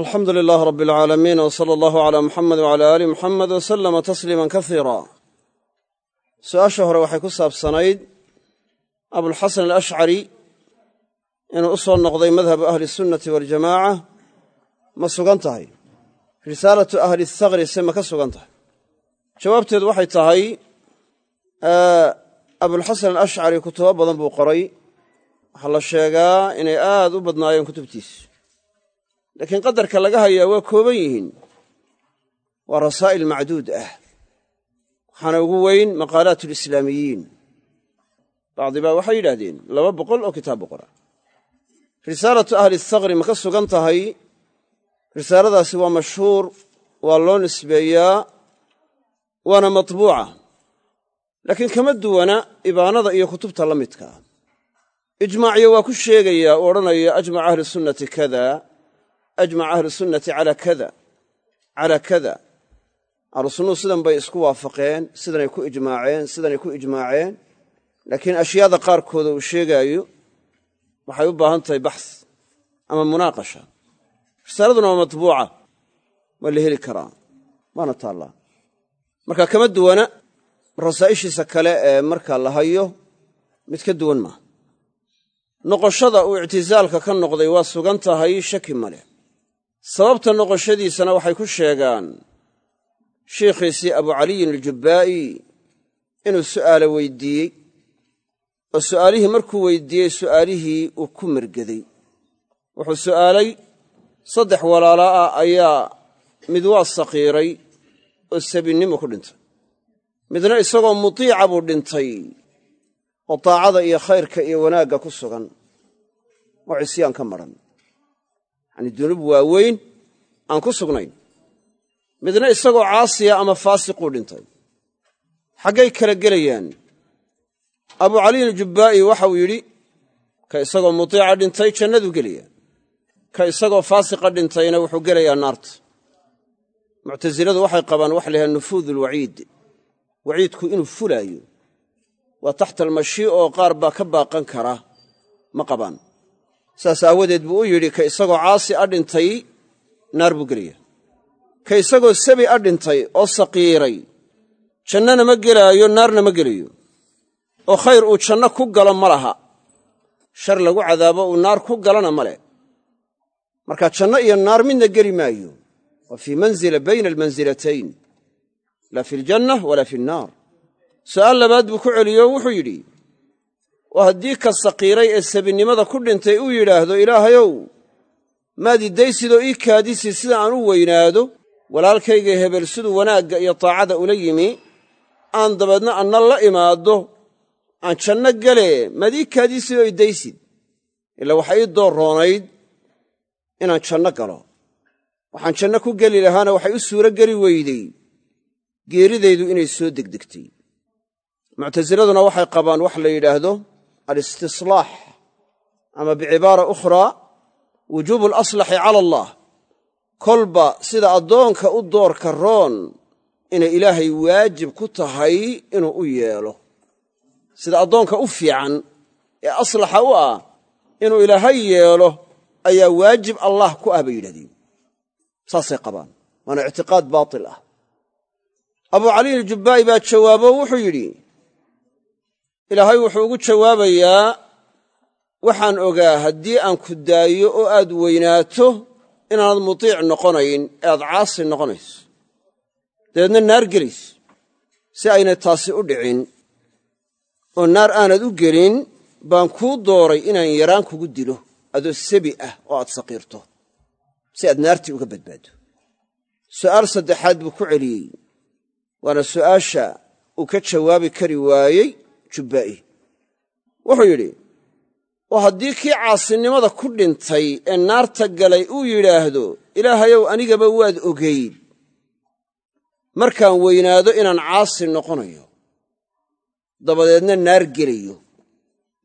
alxamdu lilaah rab alcaalamiin w sala allahu calaa muxamed wcala aali muxamed wa sallama tasliiman kasiira su'aasha hore waxay ku saabsanayd abulxasan alashcari inuu u soo noqday madhabu ahli sunnati waljamaaca ma sugan tahay? Risaalatu ahli thaqri se ma ka sugan tahay? Jawaabteedu waxay tahay abulxasan alashcari kutubo badan buu qoray. Waxaa la sheegaa inay aad u badnaayeen kutubtiisa laakiin qadarka laga hayaa waa kooban yihiin. Waa rasaa'il macduud ah. Waxaana ugu weyn maqaalaat alislaamiyiin. Bacdi baa waxay yidhaahdeen laba boqol oo kitaab buu qora risaalatu ahli thaqri ma ka sugan tahay? Risaaladaasi waa mashhuur waa loo nisbeeyaa waana matbuuca. Laakiin kama duwana ibaanada iyo kutubta la midkaa ijmaaciyo waa ku sheegayaa uu odhanaya ajmac ahli sunnati kada ajmac ahlu sunnati calaa kada calaa kada. Ahlu sunnuhu sidan bay isku waafaqeen sidanay ku ijmaaceen sidanay ku ijmaaceen. Laakiin ashyaada qaarkooda uu sheegaayo waxay u baahan tahay baxs ama munaaqasha. Risaaladuna waa matbuuca waa la heli karaa waana taallaa. Marka kama duwana rasaa'ishiisa kale ee marka la hayo mid ka duwan maaha. Noqoshada uu ictisaalka ka noqday waa sugan tahay shaki ma sababta noqoshadiisana waxay ku sheegaan shiikhiisii abucaliyin aljubbaa'i inuu su'aalo weydiiyey. Oo su'aalihii markuu weydiiyey su'aalihii uu ku mergeday wuxuu su'aalay saddex walaala ah ayaa mid waa sakiiray oo sabinnimo ku dhintay. Midna isagoo mutiica buu dhintay oo taacada iyo khayrka iyo wanaagga ku sugan. Oo cisyaan ka maran yacanii dunuub waaweyn aan ku sugnayn. Midna isagoo caasiya ama faasiquu dhintay. Xaggay kala gelayaan. Abu caliyin aljubbaa'i waxau yidhi ka isagoo mutiica dhintay jannaduu gelaya ka isagoo faasiqa dhintayna wuxuu gelayaa naarta muctasiladu waxay qabaan waxa la nufuud alwaciid waciidku inuu fulaayo. Waa taxta almashii oo qaar baa ka baaqan kara. Ma qabaan saas aawadeed buu u yidhi ka isagoo caasi a dhintay naar buu gelaya. Ka isagoo sabi a dhintay oo saqiiray jannana ma gelaayo naarna ma gelayo. Oo khayr uu janno ku galo ma laha. Shar lagu cadaabo uu naar ku galana ma leh. Marka janno iyo naar midna geli maayo. Waa fii manzila bayna almansilatayn laa fi aljanna walaa fi annaar su'aal labaad buu ku celiyo wuxuu yidhi oo haddii ka saqiiray ee sabinnimada ku dhintay uu yidhaahdo ilaahayow maad iddaysidoo ii kaadisid sida aan u weynaado walaalkayga hebel siduu wanaagga iyo taacada ula yimi aan dabeedna anna la imaaddo aan janno gale maad ii kaadisid oo iddaysid ilaa waxa ii door roonayd inaan janno galo. Waxaan janno ku geli lahaana waxay u suuro geli weydey geeridaydu inay soo degdegtay. Muctasiladuna waxay qabaan wax la yidhaahdo alistislaax ama bicibaara ukhraa wujuubu alaslaxi cala allah kolba sida addoonka u doorka roon inay ilaahay waajib ku tahay inuu u yeelo sida addoonka u fiican ee aslaxa u ah inuu ilaahay yeelo ayaa waajib allah ku ah bay yidhahdeen saasay qabaan waana ictiqaad baatil ah abu caliyin aljubbaa'i baa jawaabo wuxuu yidhi ilaahay wuxuu ugu jawaabayaa waxaan ogaa haddii aan ku daayo oo aad weynaato inaanad mutiic noqonayn ee aad caasi noqonayso dabeedna naar gelayso si aynay taasi u dhicin. Oo naar aanad u gelin baan kuu dooray inaan yaraan kugu dilo. Adoo sabi ah oo aad saqiirto si aad naartii uga badbaaddo su'aal saddexaad buu ku celiyey waana su'aasha uu ka jawaabi kari waayey jubbaa'i wuxuu yidhi oo haddii kii caasinimada ku dhintay ee naarta galay uu yidhaahdo ilaahayow anigaba waad ogayd markaan weynaado inaan caasi noqonayo dabadeedna naar gelayo.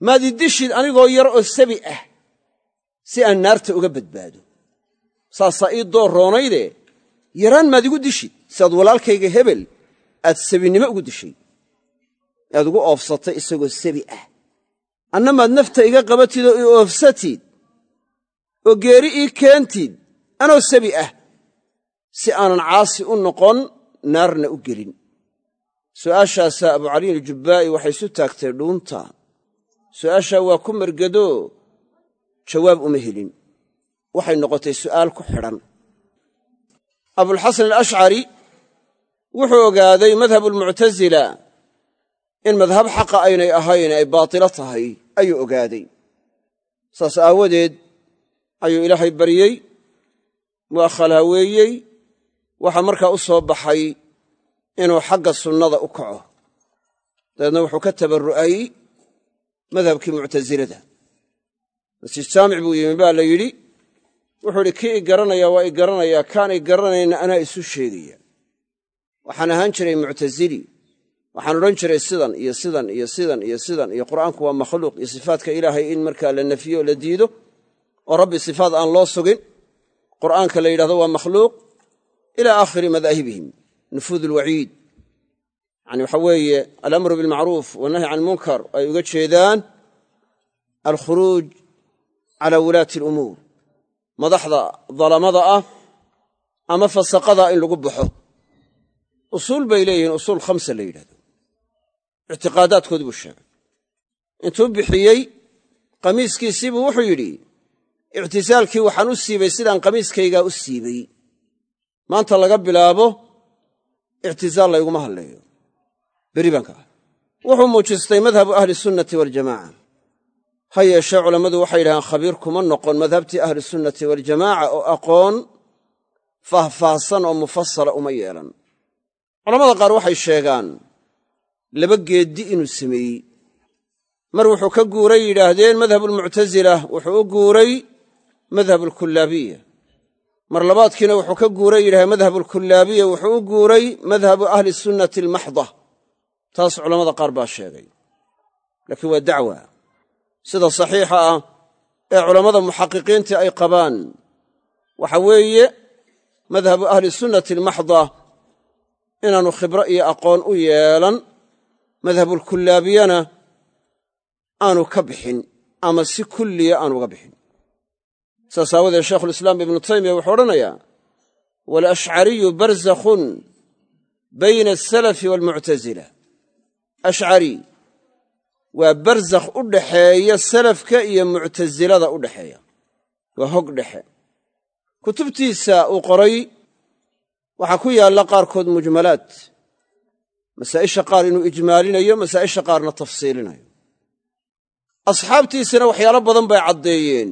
Maad idishid anigoo yar oo sabi ah si aan naarta uga badbaado. Saasaa ii door roonayde yaraan maad igu dishid siaad walaalkayga hebel aad sabinnimo ugu dishay aad ugu oofsatay isagoo sabi ah. Anna maad nafta iga qabatid oo ii oofsatid oo geeri ii keentid anoo sabi ah si aanan caasi u noqon naarna u gelin. Su'aashaasaa abucaliin aljubbaa'i waxay isu taagtay dhuunta. Su'aashaa waa ku margadoo jawaab uma helin. Waxay noqotay su'aal ku xidhan. Abulxasan alashcari wuxuu ogaaday madhabulmuctasila in madhab xaqa aynay ahayn ay baatilo tahay ayuu ogaaday. Saas aawadeed ayuu ilaahay baryey mu'akhal haweeyey waxaa markaa u soo baxay inuu xagga sunnada u kaco. Dabeedna wuxuu ka tabarru'ay madhabkii muctasilada masjid jaamic buu yimi baa la yidhi wuxuu idhi kii i garanaya waa i garanayaa kaan i garanayna anaa isu sheegaya. Waxaan ahaan jiray muctasili waxaan odhan jiray sidan iyo sidan iyo sidan iyo sidan iyo qur'aanku waa makhluuq iyo sifaadka ilaahay in markaa la nafiyo la diido oo rabbi sifaad aan loo sugin qur'aanka la yidhahdo waa makhluuq ila aakhiri madaahibihim nufuud alwaciid yani waxa weeye alamru bilmacruuf wannahyi can ilmunkar ay uga jeedaan alkhuruuj cala wulaati alumuur. Madaxda dalamada ah ama fasaqada in lagu baxo. Usuul bay leeyihiin usuul khamsa la yidhahdo ictiqaadaadkoodii buu sheegay intuu bixiyey qamiiskiisiibuu wuxuu yidhi ictisaalkii waxaan u siibay sidaan qamiiskaygaa u siibay maanta laga bilaabo ictisaal layguma hadleeyo beri baan ka ah wuxuu muujistay madhabu ahli sunnati waljamaaca ha yeeshee culammadu waxay yidhahdeen khabiir kuma noqon madhabtii ahlisunnati waljamaaca oo aqoon faahfaahsan oo mufasala uma yeelan culamada qaar waxay sheegaan laba geeddi inuu sameeyey. Mar wuxuu ka guuray yidhaahdeen madhabulmuctasila wuxuu u guuray madhabulkullaabiya mar labaadkiina wuxuu ka guuray yidhahdeen madhabulkullaabiya wuxuu u guuray madhabu ahli sunnati almaxda. Taas culammada qaar baa sheegay. Laakiin waa dacwa. Sida saxiixa ah ee culammada muxaqiqiintii ay qabaan waxa weeye madhabu ahli sunnati almaxda inaannu khibro iyo aqoon u yeelan madhabulkullaabiyana aanu ka bixin ama si kulliya aanu uga bixin. Saas aawadeed ibnu taymiya wuxuu odhanayaa walashcariyu barzakhun bayna asalafi waalmuctasila ashcari waa barzakh u dhaxeeya salafka iyo muctasilada u dhaxeeya. Waa hog dhexe. Kutubtiisa uu qoray waxaa ku yaalla qaarkood mujmalaad masaa'isha qaar inuu ijmaalinayo masaa'isha qaarna tafsiilinayo. Asxaabtiisina waxyaalo badan bay caddeeyeen.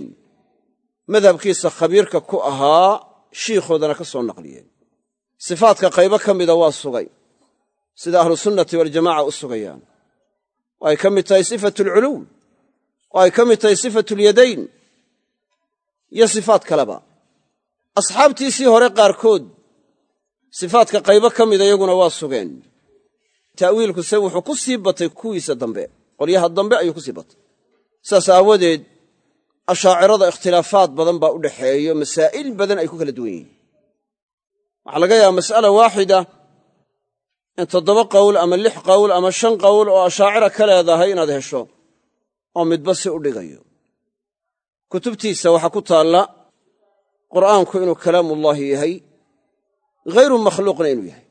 Madhabkiisa khabiirka ku ahaa shiikhoodana ka soo naqliyeen. Sifaadka qaybo ka mida waa sugay. Sida ahlusunnati waljamaca u sugayaan. Oo ay ka mid tahay sifatu alculuum oo ay ka mid tahay sifatu alyadayn iyo sifaad kaleba. Asxaabtiisii hore qaarkood sifaadka qaybo ka mida iyaguna waa sugeen ta'wiilkuse wuxuu ku sii batay kuwiisa dambe. Qolyaha dambe ayuu ku sii batay. Saas aawadeed ashaacirada ikhtilaafaad badan baa u dhaxeeyo masaa'il badan ay ku kala duwan yihiin. Waxaa laga yaaba mas'ala waaxida in toddoba qowl ama lix qowl ama shan qowl oo ashaacira ka leedahay inaad hesho oo midba si u dhigayo. Kutubtiisa waxaa ku taalla qur'aanku inuu kalaamullaahi yahay ghayru makhluuqna inuu yahay.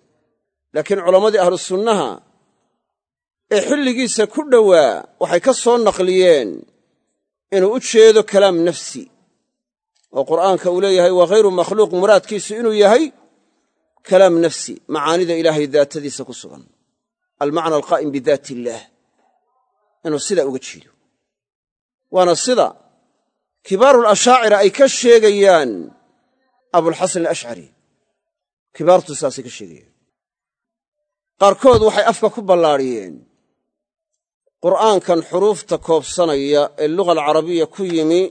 Laakiin culammadii ahlu sunnaha ee xilligiisa ku dhowaa waxay ka soo naqliyeen inuu u jeedo kalaam nafsi. Oo qur'aanka uu leeyahay waa ghayru makhluuq muraadkiisu inuu yahay kalaam nafsi macaanida ilaahay daatadiisa ku sugan. Almacna alqaa'im bidaati illaah inuu sidaa uga jeedo. Waana sida kibaarulashaacira ay ka sheegayaan abulxasan alashcari kibaartu saasay ka sheegayaan. Qaarkood waxay afka ku ballaadhiyeen qur'aankan xuruufta koobsanaya ee luga alcarabiya ku yimi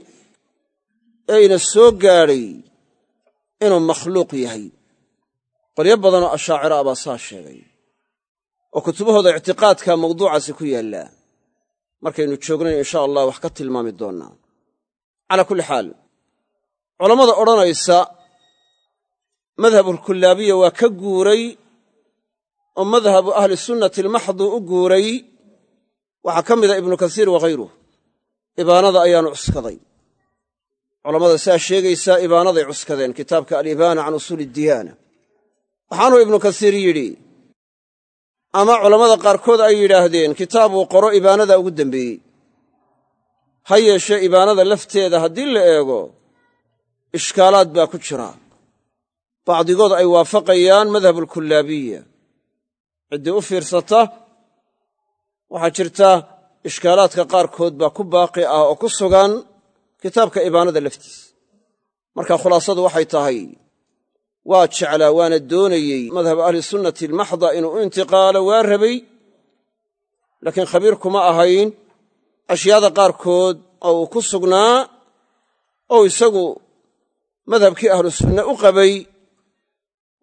ee ina soo gaadhay inuu makhluuq yahay. Qolyo badanoo ashaacira ah baa saa sheegay. Oo kutubahooda ictiqaadka mawduucaasi ku yaallaa markaynu joognayn insha allah wax ka tilmaami doonnaa calaa kulli xaal culammada odhanaysa madhabulkullaabiya waa ka guuray oo madhabu ahli sunnati almaxdu u guuray waxaa ka mida ibnu kasiir waghayruh ibaanada ayaanu cuskaday. Culammada sidaa sheegaysaa ibaanaday cuskadeen. Kitaabka alibaana can usuuli diyaana. Waxaanuu ibnu kasiir yidhi ama culammada qaarkood ay yidhaahdeen kitaabuu qoro ibaanada ugu dembeeyey ha yeeshee ibaanada lafteeda haddii la eego ishkaalaad baa ku jira. Bacdigood ay waafaqayaan madhabulkullaabiya ciddii u fiirsata waxaa jirta ishkaalaadka qaarkood baa ku baaqi ah oo ku sugan kitaabka ibaanada laftiisa. Marka khulaasadu waxay tahay waa jeclaa waana doonayey. Madhab ahlisunnati almaxda inuu u intiqaalo waa rabay. Laakiin khabiir kuma ahayn ashyaada qaarkood oo uu ku sugnaa oo isagu madhabkii ahlu sunne u qabay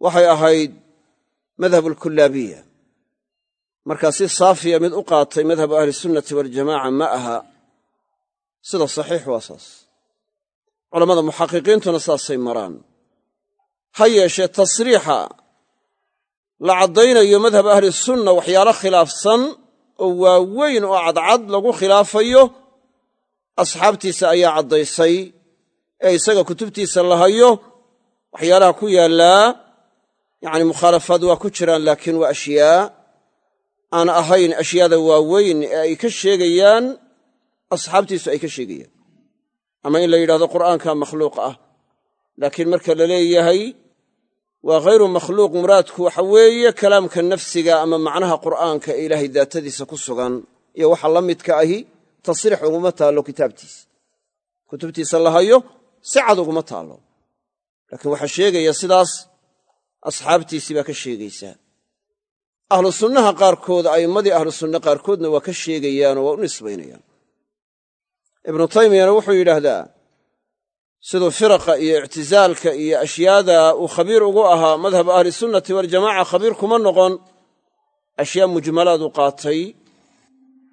waxay ahayd madhabulkullaabiya markaa si saafiya mid u qaatay madhabu ahlisunnati waljamaaca ma aha. Sida saxiix waa saas. Culammada muxaqiqiintuna saasay maraan. Ha yeeshee tasriixa la caddaynayo madhab ahlisunna waxyaalo khilaafsan oo waaweyn oo cadcad lagu khilaafayo asxaabtiisa ayaa caddaysay ee isaga kutubtiisa la hayo waxyaalaha ku yaallaa yacni mukhaalafaad waa ku jiraan laakiin waa ashyaa aan ahayn ashyaada waaweyn ee ay ka sheegayaan asxaabtiisu ay ka sheegayaan. Ama in la yidhahdo qur'aanka makhluuq ah. Laakiin marka la leeyahay waa khayru makhluuq muraadku waxa weeye kalaamka nafsiga ama macnaha qur'aanka ee ilaahay daatadiisa ku sugan iyo waxa la midka ahi tasriix uguma taallo kitaabtiisa. Kutubtiisa la hayo si cad uguma taallo. Laakiin waxaa sheegaya sidaas asxaabtiisii baa ka sheegaysaa ahlu sunnaha qaarkood a'immadii ahlu sunne qaarkoodna waa ka sheegayaanoo waa u nisbaynayaan. Ibnu taymiyana wuxuu yidhaahdaa siduu firaqa iyo ictisaalka iyo ashyaada uu khabiir ugu ahaa madhab ahlisunnati waljamaca khabiir kuma noqon ashyaa mujmalaadu qaatay.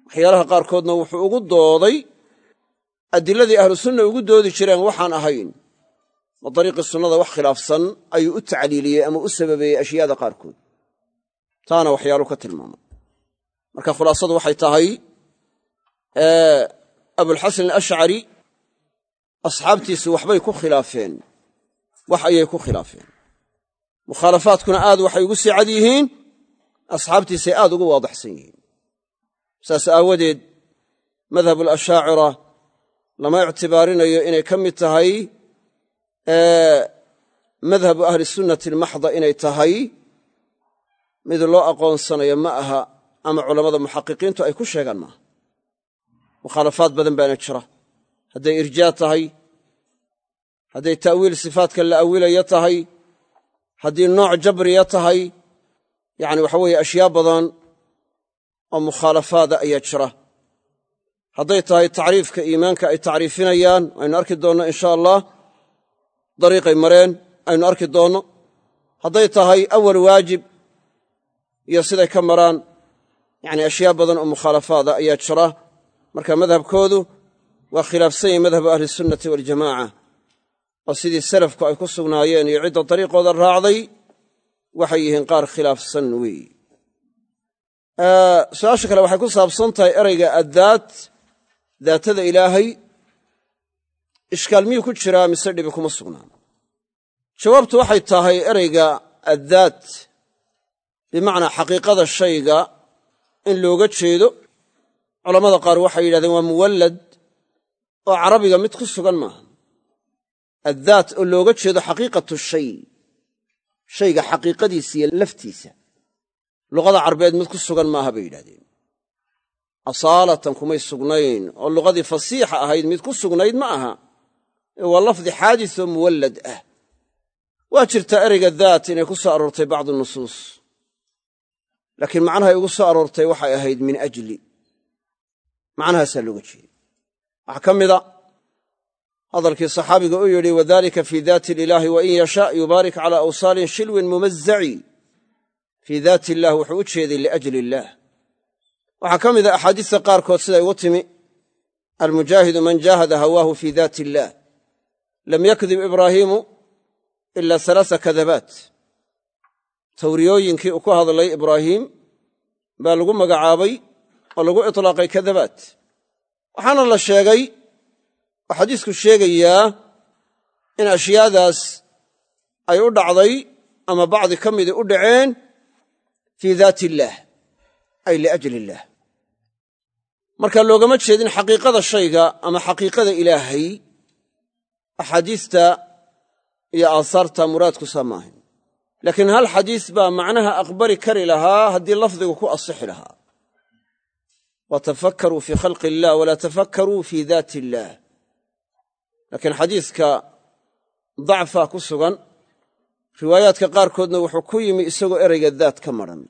Waxyaalaha qaarkoodna wuxuu ugu dooday adiladii ahlu sunna ugu doodi jireen waxaan ahayn. Ma dariiqii sunnada wax khilaafsan ayuu u tacliiliyey ama u sababeeyey ashyaada qaarkood taana waxyaalu ka tilmaamay marka khulaasadu waxay tahay abulxasan alashcari asxaabtiisu waxbay ku khilaafeen. Wax ayay ku khilaafeen. Mukhaalafaadkuna aad waxay ugu sii cad yihiin asxaabtiisay aad ugu waadixsan yihiin. Saas aawadeed madhabu alashaacira lama ictibaarinayo inay ka mid tahay madhabu ahli sunnati almaxda inay tahay mid loo aqoonsanayo ma aha ama culammada muxaqiqiintu ay ku sheegaan maaha mukhaalafaad badan baana jira. Hadday irjaa tahay hadday ta'wiil sifaadka la awilayo tahay haddii nooc jabriya tahay yacni waxa weeye ashyaa badan oo mukhaalafaada ayaa jira. Hadday tahay tacriifka iimaanka ay tacriifinayaan aynu arki doonno insha allah dariiqay mareen aynu arki doonno. Hadday tahay awal waajib iyo siday ka maraan yacni ashyaa badan oo mukhaalafaada ayaa jira. Marka madhabkoodu waa khilaafsan yahi madhabu ahlisunnati waljamaaca oo sidii salafku ay ku sugnaayeen iyo cidda dariiqooda raacday waxay yihiin qaar khilaafsan weeye su'aasha kale waxay ku saabsan tahay ereyga addaat daatada ilaahay ishkaal miyuu ku jiraa mise dhibi kuma sugnaan? Jawaabtu waxay tahay ereyga addaat bimacnaa xaqiiqada shayga in looga jeedo culammada qaar waxay yidhahdeen waa muwallad oo carabiga mid ku sugan maaha. Addaat oo looga jeedo xaqiiqatu shay shayga xaqiiqadiisa iyo laftiisa. Luqada carbeed mid ku sugan maaha bay yidhahdeen asaalatan kumay sugnayn oo luqadii fasiixa ahayd mid ku sugnayd ma aha. Ee waa lafdi xaadis oo muwallad ah. Waa jirtaa ereyga daat inay ku soo aroortay bacdu nusuus laakiin macnahay ugu soo aroortay waxay ahayd min ajli. Macnahaasaa looga jeeda waxaa ka mida hadalkii saxaabiga u yidhi wadalika fii daati ilaahi wain yasha yubaarik calaa awsaalin shilwin mumazaci fii daati illah wuxuu u jeeday liajli illaah waxaa ka mida axaadiista qaarkood siday ugu timi almujaahidu man jaahada hawaahu fii daati illaah lam yakdib ibraahiimu ila alaasa kadabaat tawriyooyinkii uu ku hadlay ibraahiim baa lagu magacaabay oo lagu itlaaqay kadabaat waxaana la sheegay oo xadiisku sheegayaa in ashyaadaas ay u dhacday ama bacdi ka midii u dhaceen fii daati illaah ay liajli illaah marka loogama jeedin xaqiiqada shayga ama xaqiiqada ilaahay axaadiista iyo aahaarta muraadku saa maahayn laakiin hal xadiis baa macnaha aqbali kari lahaa haddii lafdigu ku asixi lahaa. Watafakkaruu fii khalqi illah walaa tafakkaruu fii daati illaah laakiin xadiiska dacfaa ku sugan riwaayaadka qaarkoodna wuxuu ku yimi isagoo ereyga daat ka madran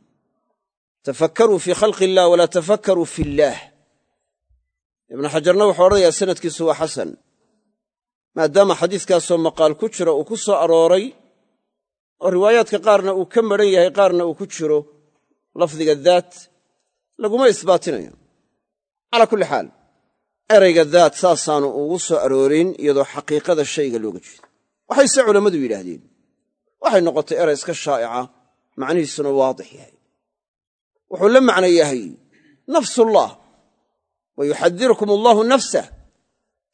tafakkaruu fii khalqi illah walaa tafakkaruu fi illaah ibnu xajarna wuxuu odhanayaa sanadkiisu waa xasan maadaama xadiiskaasoo maqaal ku jiro uu ku soo arooray oo riwaayaadka qaarna uu ka madran yahay qaarna uu ku jiro lafdiga daat laguma isbaatinayo. Calaa kulli xaal erayga daat saasaanu ugu soo aroorin iyadoo xaqiiqada shayga looga jeedo. Waxayse culammadu yidhaahdeen. Waxay noqotay eray iska shaa'ica macnihiisuna waadix yahay. Wuxuu la macno yahay nafsullah wa yuxadirukum allahu nafsah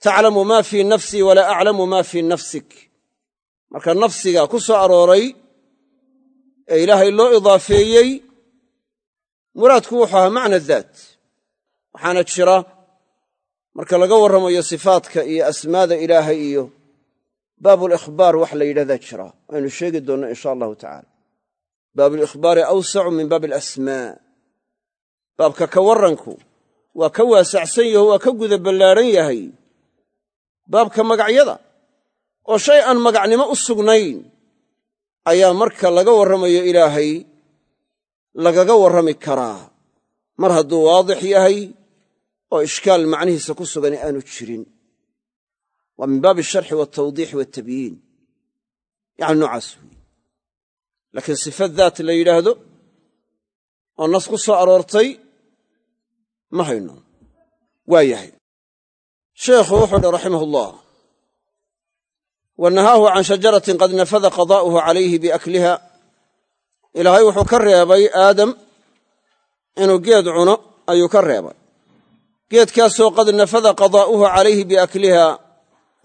taclamu maa fii nafsii walaa aclamu maa fii nafsik marka nafsiga ku soo arooray ee ilaahay loo idaafeeyey muraadku wuxuu ahaa macna daat waxaana jira marka laga warramayo sifaadka iyo asmaada ilaahay iyo baabulikhbaar wax la yidhahdaa jira. Aynu sheegi doonno insha allahu tacala baabulikhbaari awsacu min baabi alasmaa baabka ka warranku waa ka waasacsan yaho waa ka guda ballaadhan yahay baabka magacyada oo shay aan magacnimo u sugnayn ayaa marka laga warramayo ilaahay lagaga warrami karaa. Mar hadduu waadix yahay oo ishkaal macnihiisa ku sugani aanu jirin. Waa min baabi asharxi waltawdiixi waltabyiin yacni noocaas weyi laakiin sifa daat la yidhaahdo oo nas ku soo aroortay ma hayno. Waa yahay. Sheekhu wuxuu uhi raximah ullah wa nahaahu can shajaratin qad nafada qadaa'uhu calayhi biakliha ilaahay wuxuu ka reebay aadam inuu geed cuno ayuu ka reebay geedkaasoo qad nafada qadaa'uhu calayhi biakliha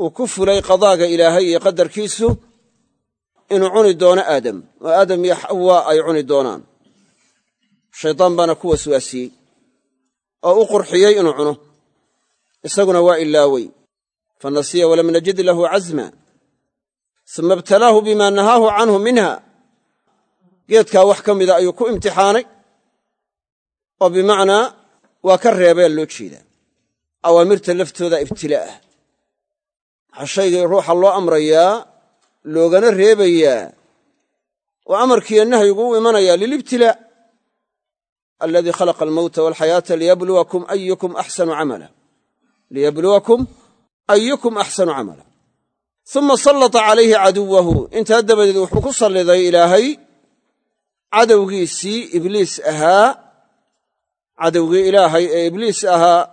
uu ku fulay qadaaga ilaahay iyo qadarkiisu inuu cuni doono aadam oo aadam iyo xawaa ay cuni doonaan shaydaan baana ku waswaasiyey oo u qurxiyey inuu cuno isaguna waa ilaawey fa nasiya walam najid lahu casma suma ibtalaahu bima nahaahu canhu minha. Geedkaa wax ka mida ayuu ku imtixaanay oo bimacnaa waa ka reebee loo jeedaa awaamirta laftooda ibtilaa ah. Waxaa shaygii ruuxa loo amrayaa loogana reebayaa. Oo amarkiiyo nahyigu u imanayaa lilibtilaa aladii khalaqa almowta walxayaata liyabluwakum ayukum axsanu camala. Liyabluwakum ayukum axsanu camala uma sallata calayhi caduwahu intaa dabadeed wuxuu ku salliday ilaahay. Cadowgiisii ibliis ahaa. Cadowgii ilaahay ee ibliis ahaa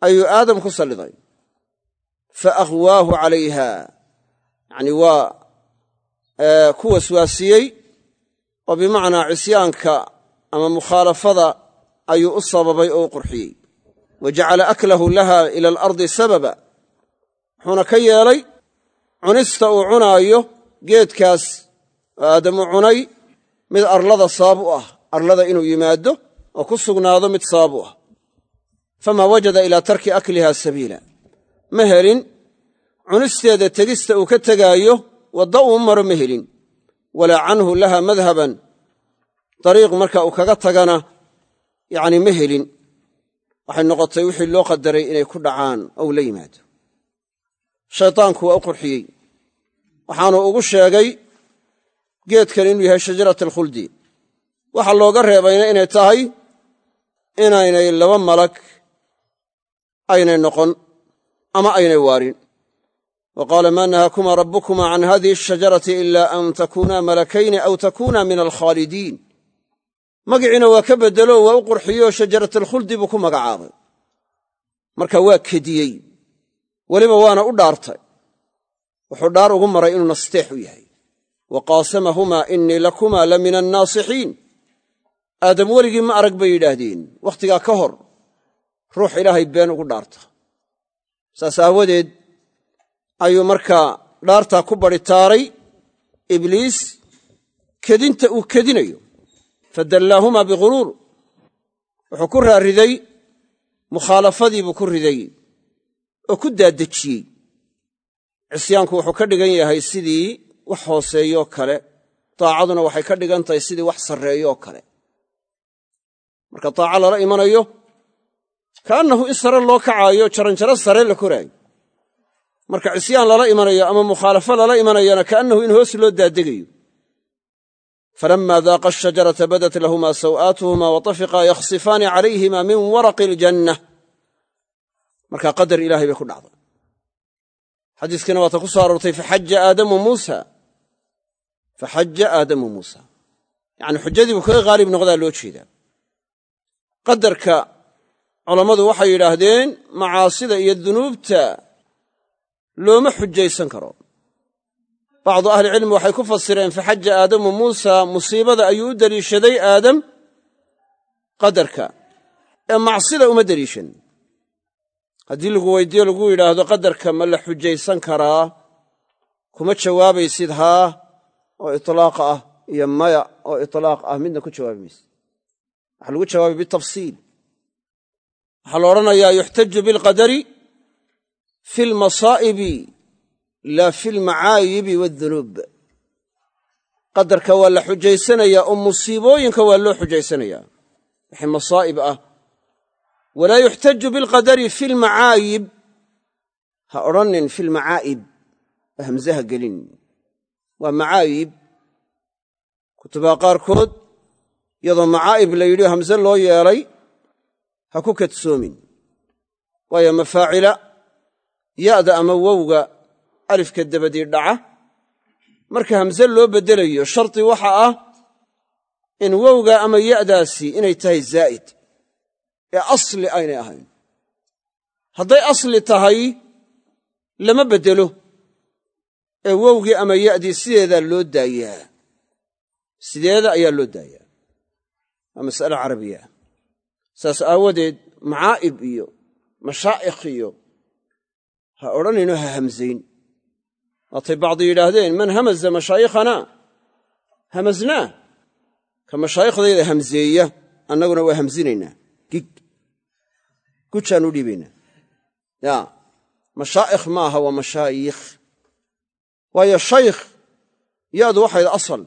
ayuu aadam ku salliday. Fa akhwaahu calayha yacni waa ku waswaasiyey. Oo bimacnaa cisyaanka ama mukhaalafada ayuu u sababay oo u qurxiyey. Wa jacala aklahu laha ila alardi sababa. Wuxuuna ka yeelay cunista uu cunaayo geedkaas aadamu cunay mid arlada sabab u ah arlada inuu yimaado oo ku sugnaado mid sabab u ah. Famaa wajada ilaa tarki akliha sabiila. Ma helin cunisteeda tegista uu ka tegaayo wadda uu maro ma helin. Walaa canhu laha madhaban dariiq marka uu kaga tagana yacni ma helin. Waxay noqotay wixii loo qadaray inay ku dhacaan ou la yimaado shaydaanku waa u qurxiyey. Waxaanu ugu sheegay geedkan inuu yahay shajarat alkhuldi. Waxaa looga reebayna inay tahay inaynay laba malag aynay noqon ama aynay waarin. Wa qaala maa nahaakumaa rabbukumaa can hadihi ashajarati ila an takuunaa malakayni aw takuuna min alkhaalidiin magiciina waa ka beddelo waa u qurxiyo shajaratalkhuldi buu ku magacaabay. Marka waa kediyey weliba waana u dhaartay. Wuxuu dhaar ugu maray inuu nasteex u yahay. Wa qaasamahumaa innii lakumaa la min annaasixiin aadam weligii ma arag bay yidhaahdeen. Wakhtigaa ka hor ruux ilaahay been ugu dhaarta. Saas aawadeed ayuu markaa dhaartaa ku badhitaaray ibliis kedinta uu kedinayo. Fadallaahumaa biguruur wuxuu ku raariday mukhaalafadiibuu ku riday oo ku daadejiyey. Cisyaanku wuxuu ka dhigan yahay sidii wax hooseeyoo kale. Daacaduna waxay ka dhigan tahay sidii wax sarreeyooo kale. Marka daaco lala imanayo kaannahu in sare loo kacaayo jaranjaro sare la koraayo. Marka cisyaan lala imanayo ama mukhaalafo lala imanayana kaannahu in hoos loo daadegayo. Falamma daaqa ashajarata badat lahumaa saw'aatuhuma wa tafiqaa yakhsifaani calayhima min waraqi aljanna markaa qadar ilahay bay ku dhacday. Xadiiskiina waata ku soo aroortay faxaja aadamu muusa. Faxaja aadamu muusa. Yacni xujadiibuu kaga haalib noqdaa loo jeedaa. Qadarka culammadu waxay yidhaahdeen macaasida iyo dunuubta looma xujaysan karo. Bacdu ahlicilmi waxay ku fasireen faxaja aadamu muusa musiibada ayuu u deliishaday aadam? Qadarka ee macsida uma deliishan haddii lagu weydiiyo lagu yidhaahdo qadarka ma la xujaysan karaa? Kuma jawaabaysid haa oo itlaaq ah iyo maya oo itlaaq ah. Midna ku jawaabi maysid waxaa lagu jawaabay bitafsiil. Waxaa la odhanayaa yuxtaju bilqadari fi lmasaa'ibi laa fi lmacaayibi wadunuub qadarka waa la xujaysanayaa oo musiibooyinka waa loo xujaysanayaa wixii masaa'ib ah walaa yuxtaju bilqadari fi lmacaayib. Ha odhanin fi lmacaa'ib hamsaha gelin. Waa macaayib. Kutubaha qaarkood iyadoo macaa'ib la yidhi hamse loo yeelay ha ku kadsoomin. Waayo mafaacila ya'da ama wowga alifka dabadii dhaca. Marka hamse loo beddelayo shardi waxa ah in wowga ama ya'daasi inay tahay zaa'id ee asli aynay ahayn. Hadday asli tahay lama beddelo. Ee wowgii ama ya'dii sideedaa loo daayaa. Sideeda ayaa loo daayaa. Waa mas'ale carabiya. Saas aawadeed macaa'ib iyo mashaa'ikh iyo ha odhanayno ha hamsayn waatay bacdi yidhaahdeen man hamaza mashaayikhana hamaznaa. Ka mashaayikhdayda hamseeya annaguna waa hamsinaynaa gig gujaan u dhiibaynaa ya mashaa'ikh maaha waa mashaayikh waayo shaykh yaadu waxayd asal.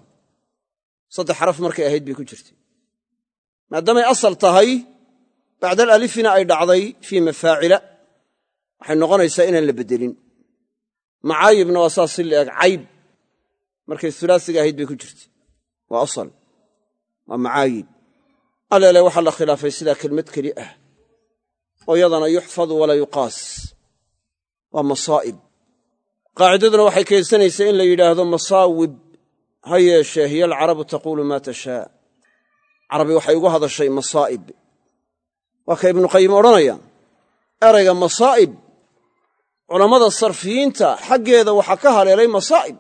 Saddex xaraf markay ahayd bay ku jirtay. Maadaamay asal tahay bacdal alifina ay dhacday fii mafaacila waxay noqonaysaa inaan la beddelin macaayibna waa saas si laeg cayb. Markay hulaasiga ahayd bay ku jirtay. Waa asal. Waa macaayib alele waxaa la khilaafay sidaa kelmad keli ah oo yadana yuxfadu walaa yuqaas. Waa masaa'ib. Qaacidaduna waxay keensanaysaa in la yidhaahdo masaawib ha yeeshee hiya alcarabu taquulu maa tashaa. Carabi waxay ugu hadashay masaa'ib. Waa ka ibnuqayim odhanaya erayga masaa'ib culammada sarfiyiinta xaggeeda waxaa ka haleelay masaa'ib.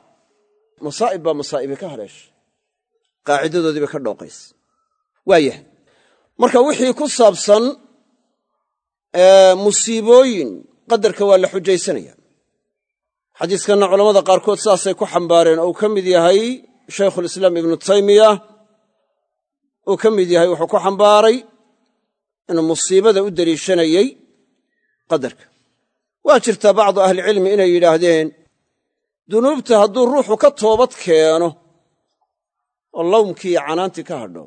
Masaa'ib baa masaa'ibi ka haleeshay. Qaacidadoodii bay ka dhooqaysa waayah marka wixii ku saabsan musiibooyin qadarka waa la xujaysanaya. Xadiiskanna culammada qaarkood saasay ku xambaareen. Oo uu ka mid yahay shaykhulislaam ibnu taymiya. Uu ka mid yahay wuxuu ku xambaaray inuu musiibada u deliishanayey qadarka. Waa jirtaa bacdu ahlicilmi inay yidhaahdeen dunuubta hadduu ruuxu ka toobad keeno oo lawmkii canaantii ka hadho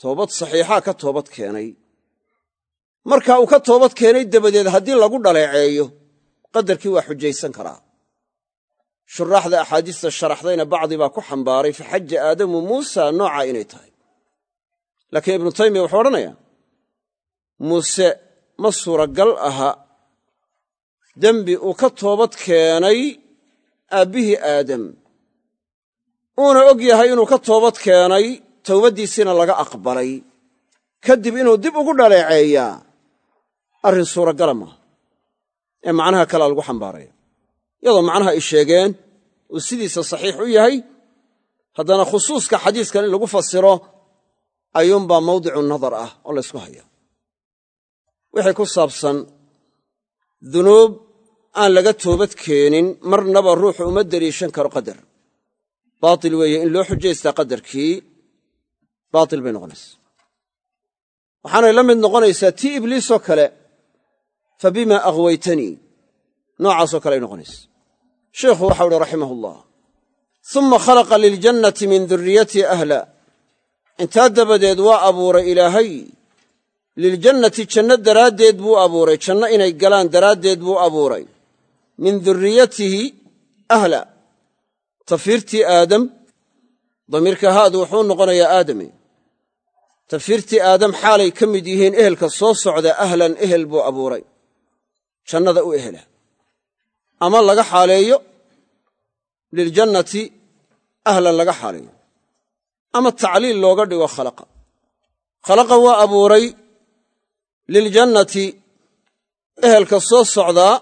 toobad saxiixaa ka toobad keenay marka uu ka toobad keenay dabadeed haddii lagu dhaleeceeyo qadarkii waa xujaysan karaa. Shuraaxda axaadiista sharaxdayna bacdi baa ku xambaaray faxaja aadamu muusa noocaa inay tahay. Laakiin ibnu taymiya wuxuu odhanayaa muuse ma suuragal aha. Dembi uu ka toobad keenay aabbihii aadam. Uuna og yahay inuu ka toobad keenay towbaddiisiina laga aqbalay. Kadib inuu dib ugu dhaleeceeyaa arrin suuragala maaha ee macnaha kalea lagu xambaaraya iyadoo macnaha ay sheegeen uu sidiisa saxiix u yahay haddana khusuuska xadiiskan in lagu fasiro ayuunbaa mawdicu nadar ah oo laysku haya. Wixii ku saabsan dunuub aan laga toobad keenin marnaba ruuxu uma deliishan karo qadar. Baatil weeye in loo xujaystaa qadarkii baatil bay noqonaysaa waxaanay la mid noqonaysaa tii ibliisoo kale fa bima aghwaytanii noocaasoo kale ay noqonaysa sheikhu waxau uhi raximah ullah uma khalaqa liljannati min duriyati ahla intaa dabadeed waa abuuray ilaahay liljannati janno daraaddeed buu abuuray janno inay galaan daraaddeed buu abuuray min duriyatihi ahla tafiirtii aadam damiirka haadu wuxuu noqonayaa aadame tafiirtii aadam xaalay ka mid yihiin ehelka soo socda ahlan ehel buu abuuray jannada u ehela. Ama laga xaaleeyo liljannati ahlan laga xaaleeyo. Ama tacliil looga dhigo khalaqa. Khalaqa waa abuuray liljannati ehelka soo socdaa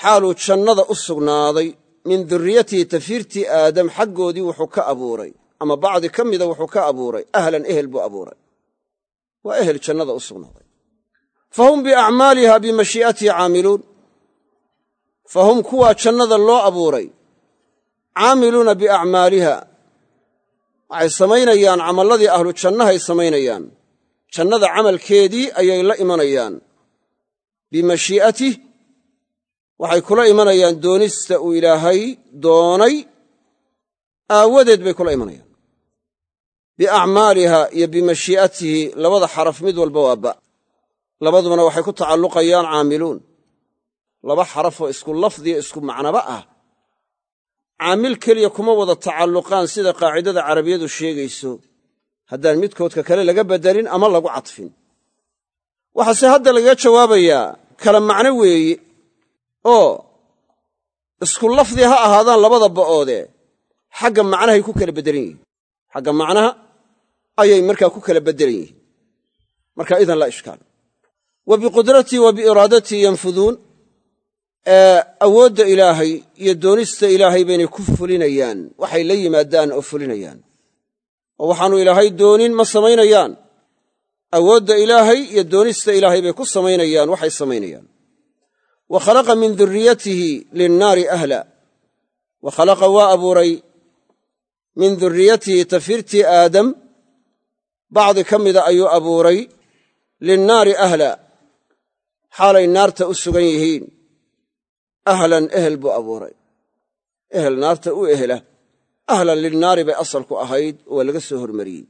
xaaluu jannada u sugnaaday. Min duriyatihi tafiirtii aadam xaggoodii wuxuu ka abuuray. Ama bacdi ka mida wuxuu ka abuuray. Ahlan ehel buu abuuray. Waa ehel jannada u sugnaaday fa hum biacmaaliha bimashii'atihi caamiluun fa hum kuwaa jannada loo abuuray caamiluuna biacmaaliha waxay samaynayaan camalladii ahlu jannahay samaynayaan jannada camalkeedii ayay la imanayaan bimashii'atih waxay kula imanayaan doonista uu ilaahay doonay aawadeed bay kula imanayaan biacmaaliha iyo bimashii'atihi labada xaraf mid walba waa labadubana waxay ku tacalluqayaan caamiluun. Laba xarafoo isku lafdiya isku macnaba ah. Caamil keliya kuma wada tacalluqaan sida qaacidada carabiyadu sheegayso. Haddaan midkoodka kale laga beddelin ama lagu cadfin. Waxaase hadda lagaga jawaabayaa kala macno weeye oo isku lafdi ha ahaadaan labada ba'oode xagga macnahay ku kala beddelan yihiin. Xagga macnaha ayay markaa ku kala beddelan yihiin. Marka idan laa ishkaal wa biqudratii wa biiraadatii yanfuduun. Awoodda ilaahay iyo doonista ilaahay baynay ku fulinayaan waxay la yimaadaan oo fulinayaan. Oo waxaannu ilaahay doonin ma samaynayaan. Awoodda ilaahay iyo doonista ilaahay bay ku samaynayaan waxay samaynayaan. Wa khalaqa min duriyatihi linnaari ahla. Wa khalaqa waa abuuray min duriyatihi tafiirtii aadam. Bacdi ka mida ayuu abuuray linnaari ahla xaalay naarta u sugan yihiin. Ahlan ehel buu abuuray. Ehel naarta u ehela ahlan lilnaari bay asalku ahayd waa laga soo hormariyey.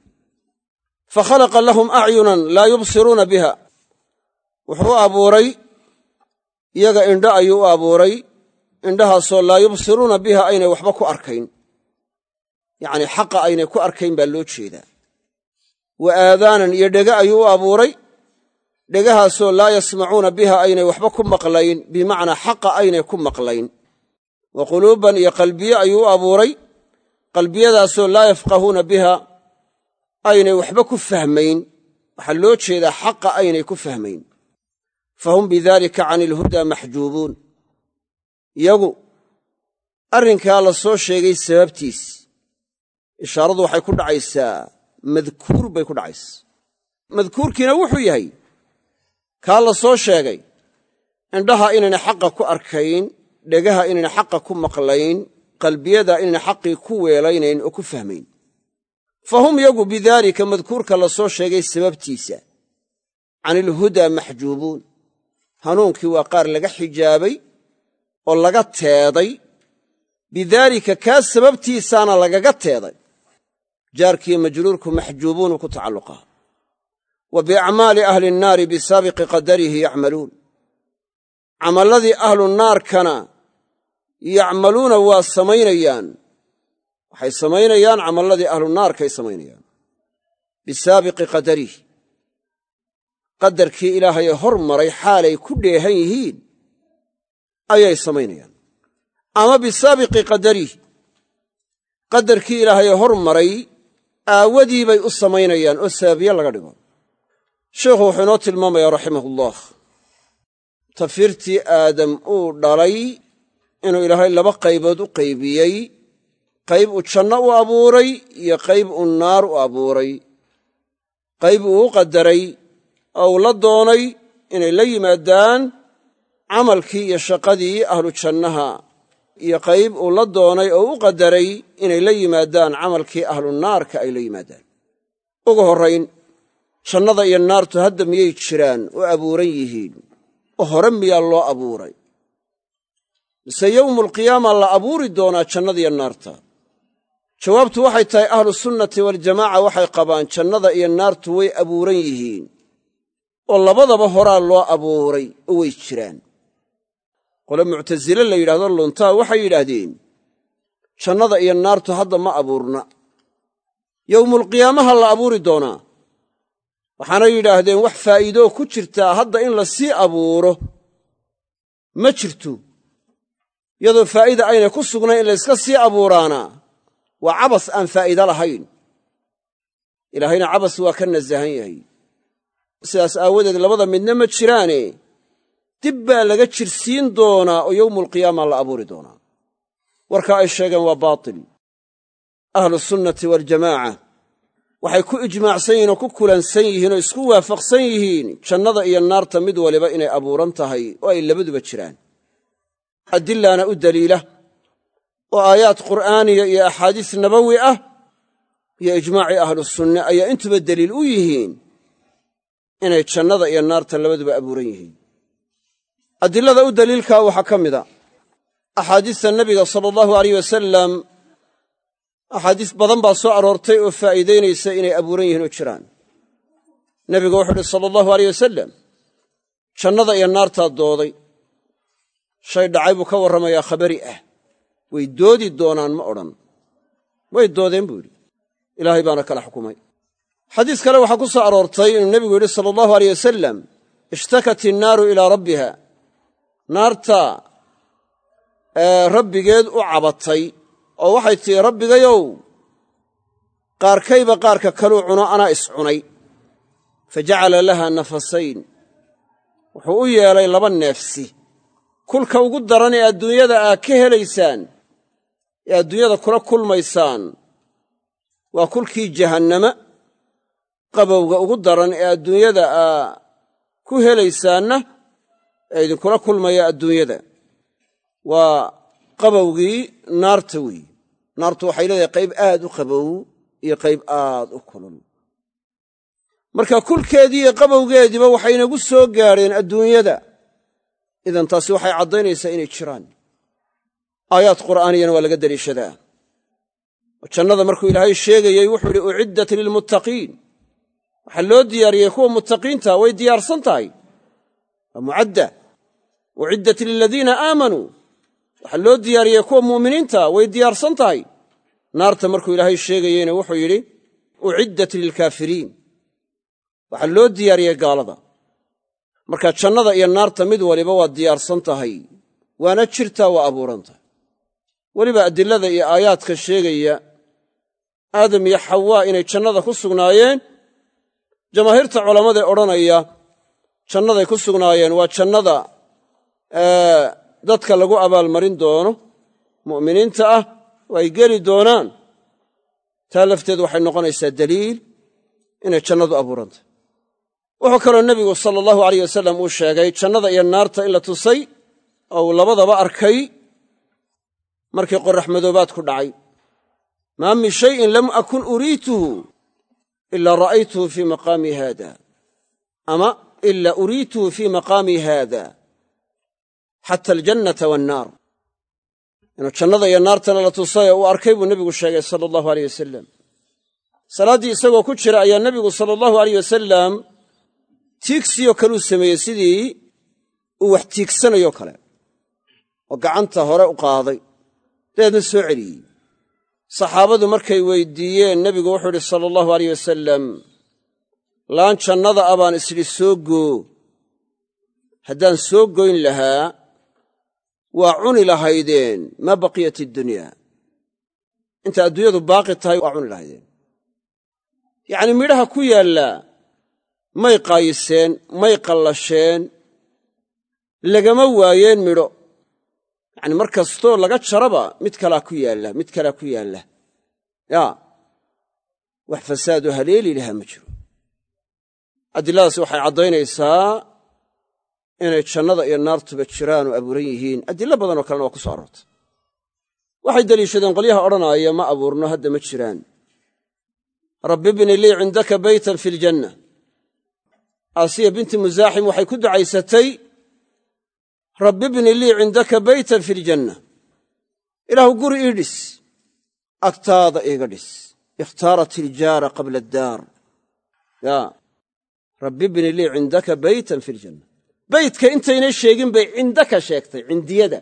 Fa khalaqa lahum acyunan laa yubsiruuna biha. Wuxuu u abuuray iyaga indho ayuu u abuuray indhahaasoo laa yubsiruuna biha aynay waxba ku arkayn. Yacnii xaqa aynay ku arkayn baa loo jeedaa. Wa aadaanan iyo dhege ayuu u abuuray dhegahaasoo laa yasmacuuna biha aynay waxba ku maqlayn bimacnaa xaqa aynay ku maqlayn. Wa quluuban iyo qalbiye ayuu u abuuray. Qalbiyadaasoo laa yafqahuuna biha aynay waxba ku fahmayn. Waxaa loo jeedaa xaqa aynay ku fahmayn. Fa hum bidaalika can ilhudaa maxjuubuun. Iyagu arrinkaa la soo sheegay sababtiis. Ishaaradu waxay ku dhacaysaa madkuur bay ku dhacaysaa. Madkuurkiina wuxuu yahay kaa la soo sheegay indhaha inayna xaqa ku arkayn dhegaha inayna xaqa ku maqlayn qalbiyada inayna xaqii ku weelaynayn oo ku fahmayn. Fa hum yagu bidaalika madkuurka la soo sheegay sababtiisa. Can ilhudaa maxjuubuun. Hanuunkii waa qaar laga xijaabay oo laga teeday. Bidaalika kaa sababtiisaana lagaga teeday. Jaarkiiyo majruurku maxjuubuunu ku tacalluqaa wa biacmaali ahli nnaari bisaabiqi qadarihi yacmaluun. Camalladii ahlu naarkana yacmaluuna waa samaynayaan. Waxay samaynayaan camalladii ahlu naarkay samaynayaan. Bisaabiqi qadarihi. Qadarkii ilaahay hor maray xaalay ku dheehan yihiin ayay samaynayaan. Ama bisaabiqi qadarihi. Qadarkii ilaahay hor maray aawadii bay u samaynayaan oo sababiye laga dhigo sheikhu wuxuu inoo tilmaamayaa raximahullah. Tafiirtii aadam uu dhalay inuu ilaahay laba qaybood u qaybiyey. Qayb uu janno u abuuray iyo qayb uu naar u abuuray. Qayb uu u qadaray oo uu la doonay inay la yimaadaan camalkii iyo shaqadii ahlu jannaha iyo qayb uu la doonay oo u qadaray inay la yimaadaan camalkii ahlu naarka ay la yimaadaan. Ugu horrayn jannada iyo naartu hadda miyay jiraan oo abuuran yihiin? Oo hore miyaa loo abuuray? Mise yowmulqiyaama la abuuri doonaa jannadiyo naarta? Jawaabtu waxay tahay ahlu sunnati waljamaaca waxay qabaan jannada iyo naartu way abuuran yihiin. Oo labadaba horaa loo abuuray oo way jiraan. Qole muctasile la yidhahdo luntaa waxay yidhaahdeen jannada iyo naartu hadda ma abuurna. Yowmulqiyaamaha la abuuri doonaa waxaanay yidhaahdeen wax faa'iidoo ku jirtaa hadda in la sii abuuro ma jirto. Iyadoo faa'iida aynay ku sugnayn in layska sii abuuraana waa cabas aan faa'iido lahayn. Ilaahayna cabas waa ka nasahan yahay. Sidaas aawadeed labada midna ma jiraane. Dib baa laga jirsiin doonaa oo yowmulqiyaama la abuuri doonaa. Warka ay sheegeen waa baatil. Ahlusunnati waaljamaaca waxay ku ijmaacsan yihiin oo ku kulansan yihiin oo isku waafaqsan yihiin jannada iyo naarta mid waliba inay abuuran tahay oo ay labaduba jiraan. Adillaana u daliila oo aayaad qur'aaniya iyo axaadiis nabawi ah iyo ijmaacii ahlusunne ayaa intuba deliil u yihiin inay jannada iyo naarta labaduba abuuran yihiin. Adilada u daliilkaa waxaa ka mida axaadiista nebiga sala allahu aleyh wasalam axaadiis badan baa soo aroortay oo faa'iidaynaysa inay abuuran yihiin oo jiraan. Nebigu wuxuu uhi sala allahu aleyh wasalam jannada iyo naartaa dooday. Shay dhacay buu ka warramayaa khabari ah. Way doodi doonaan ma odhan. Way doodeen buu yidhi. Ilaahay baana kala xukumay. Xadiis kale waxaa ku soo aroortay inuu nebigu yidhi sala allahu aleyh wasalam ishtakat innaaru ilaa rabbiha. Naarta rabbigeed u cabatay oo waxay tihi rabbigayow qaarkayba qaarka kaluu cuno anaa iscunay fa jacala laha nafasayn. Wuxuu u yeelay laba neefsi. Kulka ugu daran ee adduunyada aa ka helaysaan ee adduunyada kula kulmaysaan waa kulkii jahannama. Qabowga ugu daran ee adduunyada aa ku helaysaanna ee idinkula kulmaya adduunyada. Waa qabowgii naarta weeye naartu waxay leedahay qayb aad u qabow iyo qayb aad u kulul. Marka kulkeedii iyo qabowgeediiba waxay inagu soo gaadheen adduunyada. Idan taasi waxay caddaynaysaa inay jiraan. Aayaad qur'aaniyana waa laga deliishadaa oo jannada markuu ilaahay sheegayey wuxuu idhi uciddat lilmuttaqiin. Waxaa loo diyaariyey kuwa muttaqiinta way diyaarsan tahay. Waa mucadda uciddat liladiina aamanuu waxaa loo diyaariyey kuwa mu'miniinta way diyaarsan tahay. Naarta markuu ilaahay sheegayeyna wuxuu yidhi uciddat lilkaafiriin. Waxaa loo diyaariyey gaalada. Marka jannada iyo naarta mid waliba waa diyaarsan tahay waana jirtaa waa abuuran tahay. Weliba adilada iyo aayaadka sheegaya aadam iyo xawaa inay jannada ku sugnaayeen. Jamaahiirta culammadae odhanaya jannaday ku sugnaayeen waa jannada dadka lagu abaalmarin doono mu'miniinta ah ay geli doonaan. Taa lafteed waxay noqonaysaa daliil inay jannadu abuuran tahay wuxuu kaloo nebigu sala allahu aleyh wasalam uu sheegay jannada iyo naarta in la tusay oo uu labadaba arkay markii qorrax madoobaad ku dhacay. Maa min shayin lam akun uriituhu ilaa ra'aytuhu fii maqaami haada ama ila uriituhu fii maqaami haada xata aljannata waannaar inuu jannada iyo naartana la tusay uu arkay buu nebigu sheegay sala allahu aleyh wasalam salaaddii isagoo ku jira ayaa nebigu sala allahu aleyh wasalam tiigsiyoo kaluu sameeyey sidii uu wax tiigsanayoo kale oo gacanta hore u qaaday. Dabeedna soo celiyey. Saxaabadu markay weyddiiyeen nebigu wuxuu idhi sala allahu aleyh wasalam laan jannada a baan isidhi soo goo. Haddaan soo goyn lahaa waa cuni lahaydeen maa baqiyat iddunyaa inta adduunyadu baaqi tahay waa cuni lahaydeen. Yacnii midhaha ku yaallaa may qaayiseen may qallasheen lagama waayeen midho. Yacni mar kastoo laga jaraba mid kalaa ku yaalla mid kalaa ku yaalla. Yaa wax fasaadoo haleeli lahaa ma jiro. Adiladaas waxay caddaynaysaa inay jannada iyo naartuba jiraan oo abuuran yihiin. Adilo badanoo kalena waa ku soo aroortay. Waxay deliishadeen qolyaha odhanaaya ma abuurno hadda ma jiraan. Rabbi bni lii cindaka beytan fi ljanna aasiya binti musaaxim waxay ku ducaysatay rabbi bni lii cindaka beytan fi ljanna ilaahu guri ii dhis agtaada iiga dhis. Ikhtaarat iljaara qabla addaar. Ya rabbi bni lii cindaka beytan fi ljanna beytka intaynay sheegin bay cindaka sheegtay cindiyada.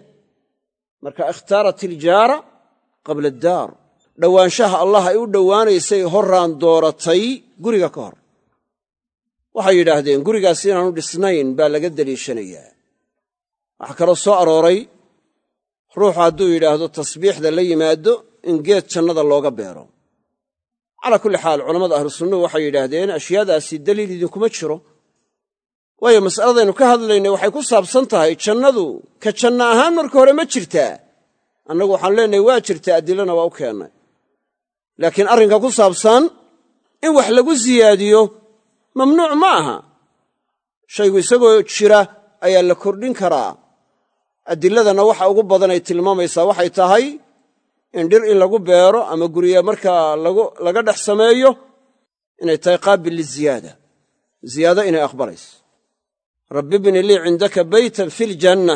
Marka ikhtaarat iljaara qabla addaar. Dhowaanshaha allah ay u dhowaanaysay horraan dooratay guriga ka hor. Waxay yidhaahdeen gurigaas inaanu dhisnayn baa laga deliishanayaa. Waxaa kaloo soo arooray ruuxu hadduu yidhaahdo tasbiixda la yimaado in geed jannada looga beero. Calaa kulli xaal culammada ahlu sunnuhu waxay yidhaahdeen ashyaadaasi daliil idinkuma jiro waayo mas'aladaynu ka hadlaynay waxay ku saabsan tahay jannadu ka janno ahaan marka hore ma jirtaa annagu waxaan leenahay waa jirtaa adilana waa u keennay laakiin arrinka ku saabsan in wax lagu siyaadiyo mamnuuc ma aha. Shaygu isagoo jira ayaa la kordhin karaa. Adiladana waxa ugu badan ay tilmaamaysaa waxay tahay in dhir in lagu beero ama gurya markaa laga dhex sameeyo inay tahay qaabil liziyaada ziyaado inay aqbalayso rabbi bni lii cindaka beytan fi ljanna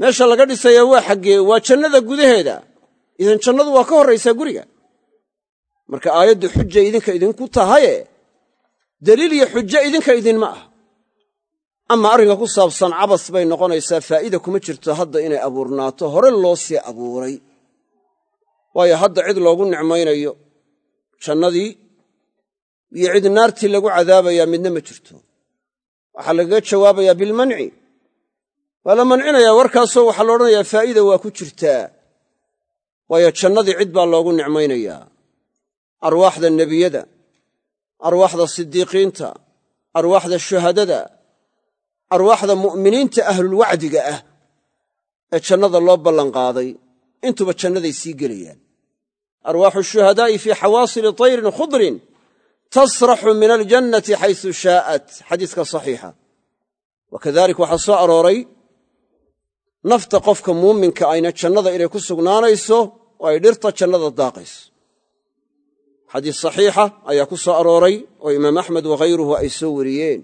meesha laga dhisayaa waa xaggee waa jannada gudaheeda. Idan jannadu waa ka horraysaa guriga. Marka aayaddu xuja idinka idinku tahaye daliil iyo xujo idinka idinma ah ama arrinka ku saabsan cabas bay noqonaysaa faa'iida kuma jirto hadda inay abuurnaato hore loo sii abuuray. Waayo hadda cid loogu nicmaynayo jannadii iyo cid naartii lagu cadaabayaa midna ma jirto waxaa lagaga jawaabayaa bilmanci waa la mancinayaa warkaasoo waxaa la odhanayaa faa'iida waa ku jirtaa waayo jannadii cid baa loogu nicmaynayaa. Arwaaxda nebiyada arwaaxda sidiiqiinta arwaaxda shuhadada arwaaxda mu'miniinta ahlulwacdiga ah ee jannada loo ballanqaaday intuba jannaday sii gelayaan. Arwaaxu shuhadaa'i fii xawaasili tayrin khudrin tasraxu min aljannati xaysu shaa'at. Xadiiska saxiixa. Wa kadalik waxaa soo arooray nafta qofka muuminka ayna jannada inay ku sugnaanayso oo ay dhirta jannada daaqayso. Xadiis saxiixa ayaa ku soo arooray oo imaam axmed waghayruhu ay soo wariyeen.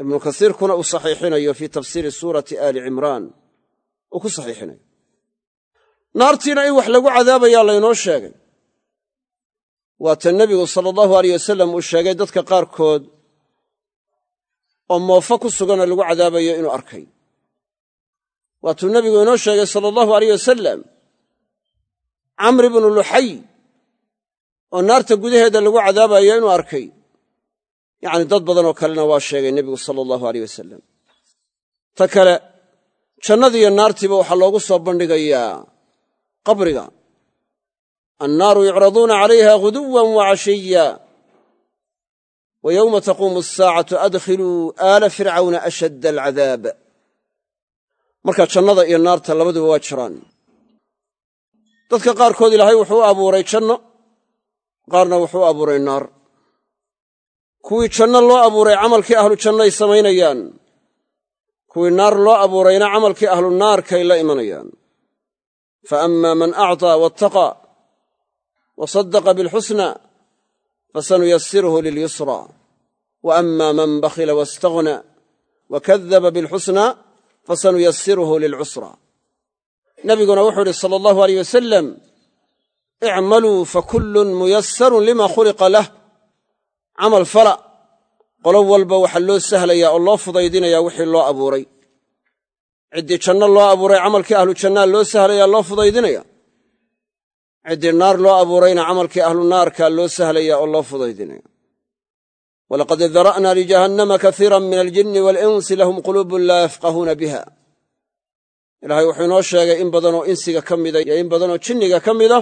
Ibnu kasiirkuna uu saxiixinayo fii tafsiiri suurati aali cimraan. Uu ku saxiixinayo. Naartiina in wax lagu cadaabayaa laynoo sheegay waata nebigu sala allahu aleyh wasalam uu sheegay dadka qaarkood oo moofo ku suganoo lagu cadaabayo inuu arkay. Waatuu nebigu inoo sheegay sala allahu aleyh wasalam camr ibnu luxay oo naarta gudaheeda lagu cadaabayo inuu arkay. Yacni dad badanoo kalena waa sheegay nebigu sala allahu aleyh wasalam ta kale jannadiiyo naartiiba waxaa loogu soo bandhigayaa qabriga annaaru yucraduuna calayha guduwan wa cashiya wa yowma taquumu asaacatu adkhiluu aala fircawna ashadda alcadaab marka jannada iyo naarta labaduba waa jiraan dadka qaarkood ilaahay wuxuu u abuuray janno qaarna wuxuu u abuuray naar kuwii janno loo abuuray camalkii ahlu jannay samaynayaan kuwii naar loo abuurayna camalkii ahlu naarkay la imanayaan fa ama man acطaa waataqaa wa saddaqa bilxusna fasanuyasiruhu lilyusra. Wa ama man bakhila waاstaghna wa kadaba bilxusna fasanuyasiruhu lilcusra nabiguna wuxuu idhi sala allahu aleyh wasalam icmaluu fakullun muyasarun lima khuliqa lah. Camal fala qolo walba waxaa loo sahlayaa oo loo fudaydinayaa wixii loo abuuray. Ciddii janno loo abuuray camalkii ahlu jannaa loo sahlayaa loo fudaydinaya ciddii naar loo abuurayna camalkii ahlu naarkaa loo sahlayaa oo loo fudaydinaya walaqad dara'na lijahannama kaiira min aljinni waalinsi lahum quluubun laa yafqahuuna biha. Ilaahay wuxuu inoo sheegay in badanoo insiga ka mida iyo in badanoo jinniga ka mida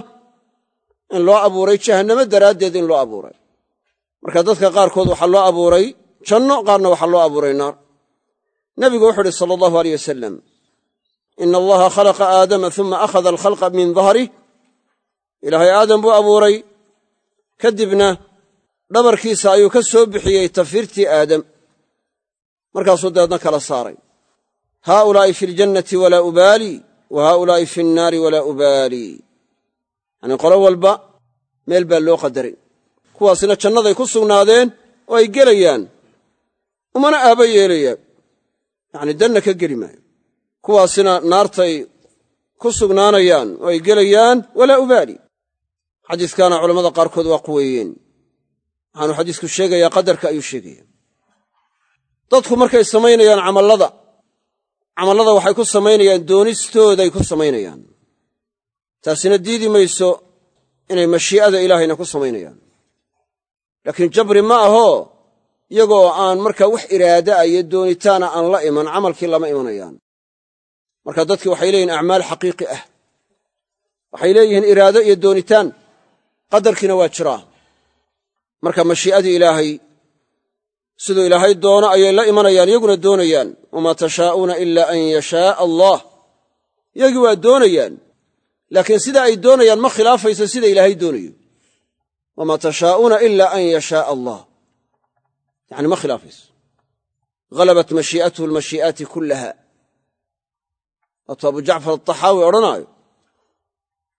in loo abuuray jahannamo daraaddeed in loo abuuray. Marka dadka qaarkood waxaa loo abuuray janno qaarna waxaa loo abuuray naar. Nebigu wuxuu uhi sala allahu aleyh wasalam ina allaha khalaqa aadama uma akhada alkhalqa min dahrih ilaahay aadam buu abuuray. Kadibna dhabarkiisa ayuu ka soo bixiyey tafiirtii aadam. Markaasuu dabeedna kala saaray. Haaulaa'i fi ljannati walaa ubaali wa haaulaa'i fi nnaari walaa ubaali yacnii qolo walba meel baa loo qadaray kuwaasina jannaday ku sugnaadeen oo ay gelayaan. Umana aaba yeelayaan. Yacni danna ka geli maayo. Kuwaasina naartay ku sugnaanayaan oo ay gelayaan walaa ubaali xadiiskaana culammada qaarkood waa quweeyeen waxaanu xadiisku sheegayaa qadarka ayuu sheegaya dadku markay samaynayaan camallada camallada waxay ku samaynayaan doonistooday ku samaynayaan. Taasina diidi mayso inay mashii'ada ilaahayna ku samaynayaan. Laakiin jabri ma ahoo iyagoo aan markaa wax iraada iyo doonitaana aan la iman camalkii lama imanayaan. Marka dadki waxay leeyihiin acmaal xaqiiqi ah. Waxay leeyihiin iraado iyo doonitaan qadarkiina waa jiraa marka mashii'adii ilaahay siduu ilaahay doono ayay la imanayaan iyaguna doonayaan wamaa tashaa'uuna ila an yashaaa allah. Iyagii waa doonayaan laakiin sida ay doonayaan ma khilaafayso sida ilaahay doonayo. Wamaa tashaa'uuna ila an yashaaa allah. Yani ma khilaafayso. Halabat mashii'atuhu almashii'aati kullaha. Waatuu abu jacfar ataxaawi odhanaayo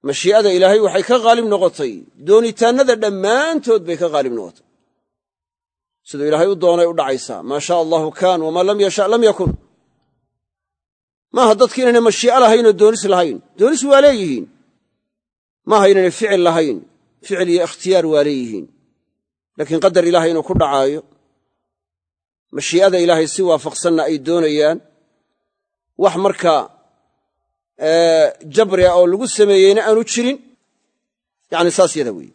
mashii'ada ilaahay waxay ka haalib noqotay. Doonitaannada dhammaantood bay ka haalib noqotay. Siduu ilaahay u doonay u dhacaysaa maa shaa allahu kaan wamaa lam yasha lam yakun. Maaha dadki inaynay mashii'o lahaynoo doonis lahayn. Doonis waa leeyihiin. Maaha inaynay ficil lahayn. Ficil iyo ikhtiyaar waa leeyihiin. Laakiin qadar ilaahay inuu ku dhacaayo. Mashii'ada ilaahay si waafaqsanna ay doonayaan. Wax markaa jabri ah oo lagu sameeyeyna aanu jirin. Yacni saas yada weeye.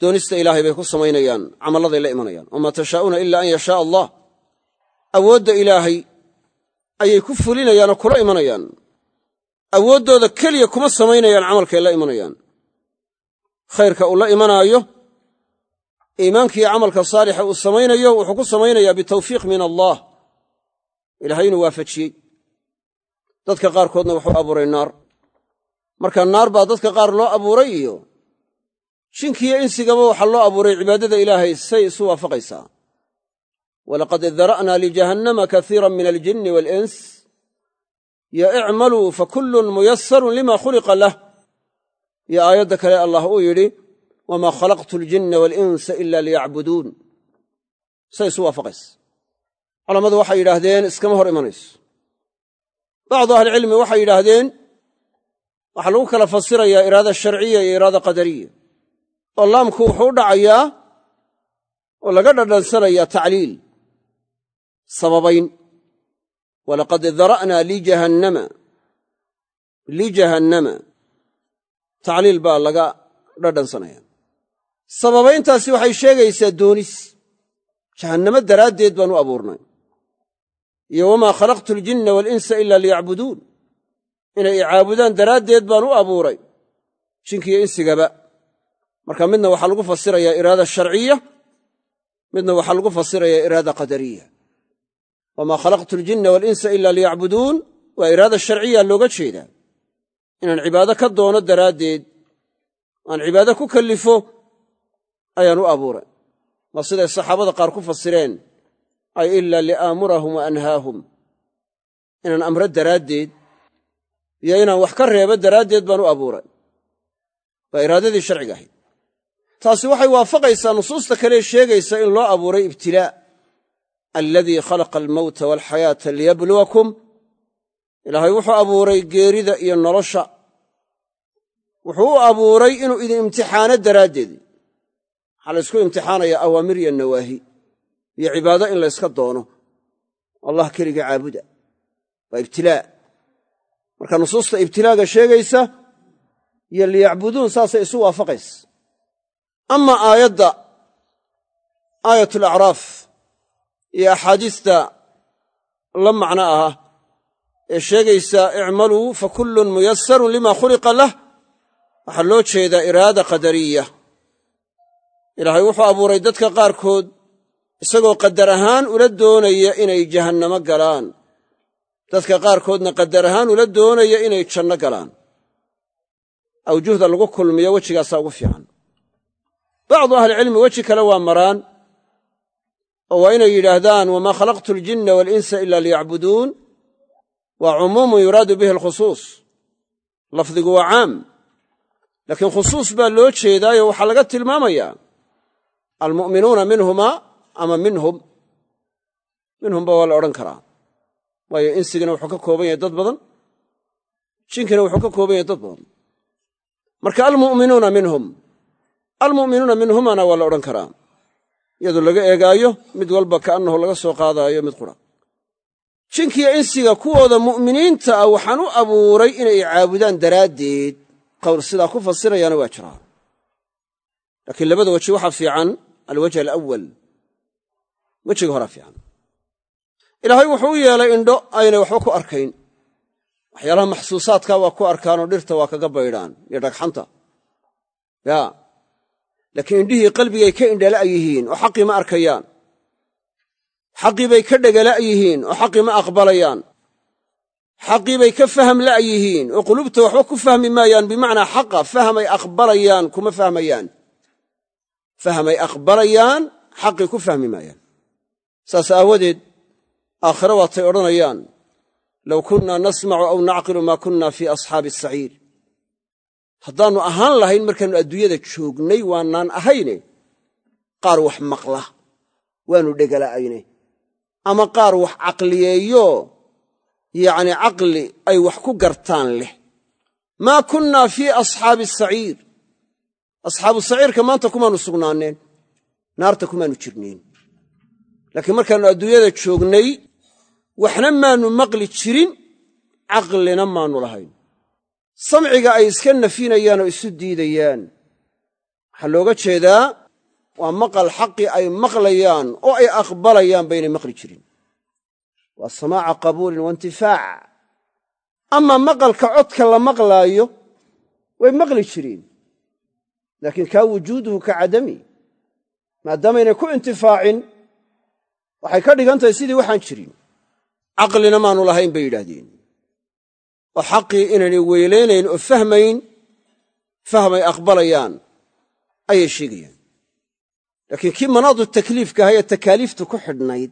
Doonista ilaahay bay ku samaynayaan camalladay la imanayaan. Wamaa tashaa'uuna ila an yashaaa allah. Awoodda ilaahay ayay ku fulinayaan oo kula imanayaan. Awooddooda keliya kuma samaynayaan camalkay la imanayaan. Khayrka uu la imanaayo iimaankiiyo camalka saalixa uu samaynayo wuxuu ku samaynayaa bitawfiiq min allah. Ilaahay inuu waafajiyey dadka qaarkoodna wuxuu abuuray naar. Marka naar baa dadka qaar loo abuuray iyo jinkiiyo insigaba waxaa loo abuuray cibaadada ilaahay say isu waafaqaysaa. Walaqad dara'naa lijahannama kaiira min aljinni waalins yo icmaluu fakullun muyasarun lima khuliqa lah. Iyo aayadda kale allah uu yidhi wamaa khalaqtu aljinna waalinsa ila liyacbuduun. Say isu waafaqaysa. Culammadu waxay yidhaahdeen iskama hor imanayso bacdu ahlicilmi waxay yidhaahdeen waxaa lagu kala fasirayaa iraada sharciya iyo iraada qadariya oo laamku wuxuu u dhacayaa oo laga dhadhansanayaa tacliil sababayn walaqad dara'naa lijahannama lijahannama tacliil baa laga dhadhansanaya sababayntaasi waxay sheegaysaa doonis jahannamo daraaddeed baan u abuurnay iyo wamaa khalaqtu aljinna waalinsa ila liyacbuduun. Inay icaabudaan daraaddeed baan u abuuray jinkiiyo insigaba. Marka midna waxaa lagu fasirayaa iraada sharciya midna waxaa lagu fasirayaa iraada qadariya. Wamaa khalaqtu aljinna waalinsa ila liyacbuduun waa iraada sharciya looga jeedaa. Inaan cibaado ka doono daraaddeed aan cibaado ku kallifo ayaan u abuuray. Waa siday saxaabada qaar ku fasireen ay ila liaamurahum wa anhaahum. Inaan amro daraaddeed iyo inaan wax ka reebo daraaddeed baan u abuuray. Waa iraadadii sharciga ahayd. Taasi waxay waafaqaysaa nusuusta kalee sheegaysa in loo abuuray ibtilaa. Aladii khalaqa almowta waalxayaata liyabluwakum. Ilaahay wuxuu abuuray geerida iyo nolosha. Wuxuu u abuuray inuu idin imtixaano daraaddeed waxaa laysku imtixaanayaa awaamir iyo nawaahi iyo cibaado in layska doono. Allah keliga caabuda. Waa ibtilaa. Marka nusuusta ibtilaaga sheegaysa iyo liyacbuduun saasay isu waafaqaysa ama aayadda aayat alacraaf iyo axaadiista la macno ah ee sheegaysa icmaluu fa kullun muyasarun lima khuliqa lah. Waxaa loo jeedaa iraada qadariya. Ilaahay wuxuu abuuray dadka qaarkood isagoo qadar ahaan ula doonaya inay jahannamo galaan. Dadka qaarkoodna qadar ahaan ula doonaya inay janno galaan. Awjuhda lagu kulmiyo wejigaasaa ugu fiican. Bacdu ahlicilmi weji kale waa maraan oo waa inay yidhaahdaan wamaa khalaqtu aljinna waalinsa ila liyacbuduun. Waa cumuumun yuraadu bihi alkhusuus. Lafdigu waa caam. Laakiin khusuus baa loo jeedaayo waxaa laga tilmaamayaa almu'minuuna minhuma ama minhum minhumba waa la odhan karaa. Waayo insigina wuxuu ka kooban yahay dad badan jinkina wuxuu ka kooban yahay dad badan. Marka almu'minuuna minhum almu'minuuna minhumana waa la odhan karaa. Iyadoo laga eegaayo mid walba kaannahu laga soo qaadaayo mid qura. Jinkiyo insiga kuwooda mu'miniinta ah waxaan u abuuray inay caabudaan daraaddeed. Qowl sidaa ku fasirayaana waa jiraa laakiin labada weji waxaa fiican alwajh alawal wejiga horaa fiican. Ilaahay wuxuu u yeelay indho aynay waxba ku arkayn. Waxyaalaha maxsuusaadka waa ku arkaanoo dhirta waa kaga baydhaan. Iyo dhagxanta. Ya. Laakiin indhihii qalbigay ka indhala' yihiin oo xaqii ma arkayaan. Xaqii bay ka dhegala' yihiin oo xaqii ma aqbalayaan. Xaqii bay ka faham la' yihiin oo qulubta waxba ku fahmi maayaan bimacnaa xaqa fahmay aqbalayaan kuma fahmayaan. Fahmay aqbalayaan xaqii ku fahmi maayaan saas aawadeed aakhire waatay odhanayaan low kunnaa nasmacu aw nacqilu maa kunna fii asxaabi asaciir haddaannu ahaan lahayn markaannu adduunyada joognay waanaan ahayne qaar wax maqla waannu dhegala'ayne ama qaar wax caqliyeeyo yacni caqli ay wax ku gartaan leh. Maa kunnaa fii asxaabi asaciir asxaabu saciirka maanta kumaannu sugnaaneen naarta kumaannu jirnayn laakiin markaannu adduunyada joognay waxna maannu maqli jirin caqlina maannu lahayn. Samciga ay iska nafinayaan oo isu diidayaan. Waxaa looga jeedaa waa maqal xaqii ay maqlayaan oo ay aqbalayaan baynay maqli jirin. Waa samaaca qabuulin waintifaac amaa maqalka codka la maqlaayo way maqli jireen laakiin kaa wujuuduhu ka cadami. Maadaamaynay ku intifaacin waxay ka dhigan tahay sidii waxaan jirin. Caqlina maannu lahayn bay yidhaahdeen. Oo xaqii inaynay weelaynayn oo fahmayn fahmay aqbalayaan ayay sheegayaan. Laakiin kii manaadu takliifka ahaa ee takaaliiftu ku xidhnayd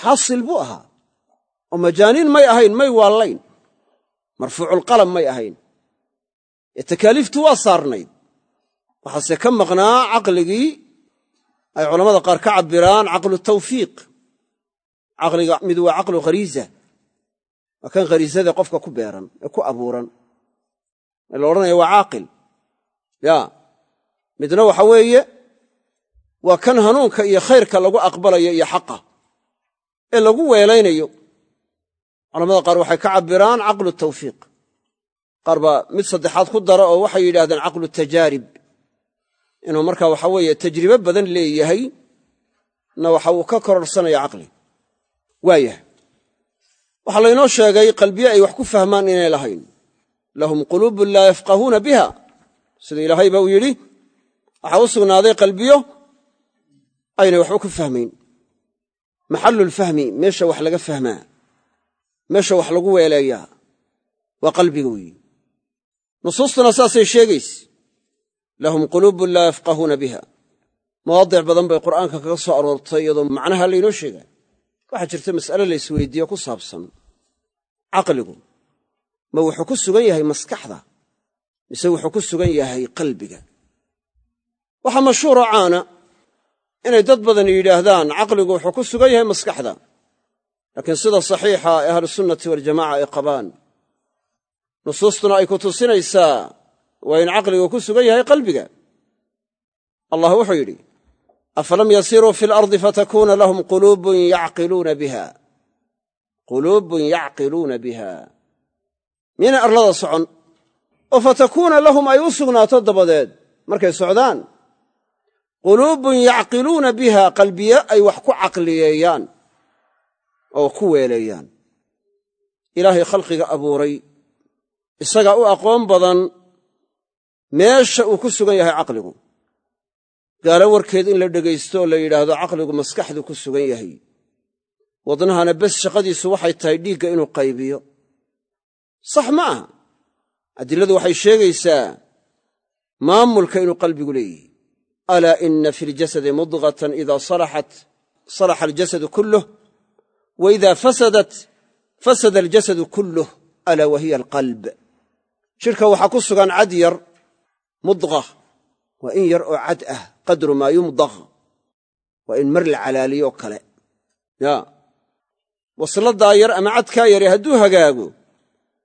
xaasil buu ahaa. Oo majaaniin may ahayn may waallayn marfuuculqalam may ahayn. Ee takaaliiftu waa saarnayd. Waxaase ka maqnaa caqligii ay culammada qaar ka cabbiraan caqlu tawfiiq. Caqliga mid waa caqlu khariisa waa kan khariisada qofka ku beeran ee ku abuuran. Ee la odhanaya waa caaqil. Ya. Midna waxa weeye waa kan hanuunka iyo khayrka lagu aqbalayo iyo xaqa ee lagu weelaynayo. Culamada qaar waxay ka cabbiraan caqlu tawfiiq. Qaar baa mid saddexaad ku dara oo waxay yidhahdeen caqlu tajaarib inuu markaa waxa weeye tajribe badan leeyahay na waxa uu ka kororsanaya caqli. Waayahay waxaa laynoo sheegay qalbiye ay wax ku fahmaan inay lahayn. Lahum quluubun laa yafqahuuna biha. Sida ilaahayba uu yidhi waxaa u sugnaaday qalbiyo aynay waxba ku fahmayn. Maxallulfahmi meesha wax laga fahmaa meesha wax lagu weeleeyaa waa qalbiga weeye. Nusuustuna saasay sheegayse lahum quluubun laa yafqahuuna biha. Mawaadic badan bay qur'aanka kaga soo aroortay iyadoo macnaha laynoo sheegaa waxaa jirta mas'ale la isweydiiyo ku saabsan. Caqligu ma wuxuu ku sugan yahay maskaxda mise wuxuu ku sugan yahay qalbiga? Waxaa mashhuuro caana inay dad badan yidhaahdaan caqligu wuxuu ku sugan yahay maskaxda. Laakiin sida saxiixa ee ahlusunnati waljamaca ay qabaan nusuustuna ay ku tusinaysaa waa in caqligu ku sugan yahay qalbiga. Allah wuxuu yidhi afalam yasiruu fi alardi fatakuuna lahum quluubun yacqiluuna biha. Quluubun yacqiluuna biha. Miyaynay arlada socon oo fatakuuna lahum ay u sugnaato dabadeed markay socdaan. Quluubun yacqiluuna biha qalbiye ay wax ku caqliyeeyaan oo ku weeleeyaan. Ilaahay khalqiga abuuray isagaa u aqoon badan meesha uu ku sugan yahay caqligu. Gaalo warkeed in la dhegaysto la yidhaahdo caqligu maskaxdu ku sugan yahay. Wadnahana bes shaqadiisu waxay tahay dhiigga inuu qaybiyo. Sax ma aha. Adiladu waxay sheegaysaa maamulka inuu qalbigu leeyahy alaa ina fi ljasadi mudqatan ida salaxat salaxa aljasadu kulluh wa idaa fasadat fasada aljasadu kulluh alaa wa hiya alqalb jidhka waxaa ku sugan cad yar mudqa waa in yar oo cad ah qadru maa yumdaq waa in mar la calaaliyo kale ya wasladaa yar ama cadkaa yare hadduu hagaago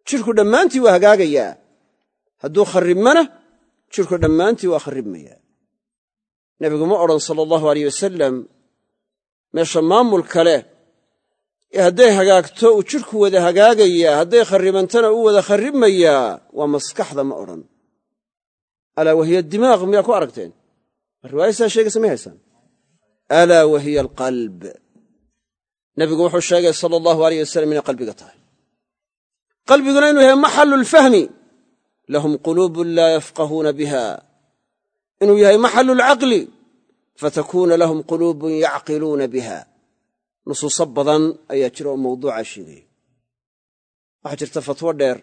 jidhku dhammaantii waa hagaagayaa hadduu kharribmana jidhku dhammaantii waa kharribmayaa nebigu ma odhan sala allahu aleyh wasalam meesha maamul kale ee hadday hagaagto uu jidhku wada hagaagayaa hadday kharribantana uu wada kharribmayaa waa maskaxda ma odhan alaa wahiya dimaaq miyaa ku aragteen? Riwaayadsaa sheegaysa may haysaan. Alaa wahiya alqalb. Nebigu wuxuu sheegay sala allahu aleyh wasalam inay qalbiga tahay. Qalbiguna inuu yahay maxalu lfahmi lahum quluubun laa yafqahuuna biha. Inuu yahay maxalu lcaqli fatakuuna lahum quluubun yacqiluuna biha. Nusuuso badan ayaa jira oo mawduuca sheegaya waxaa jirta fatwo dheer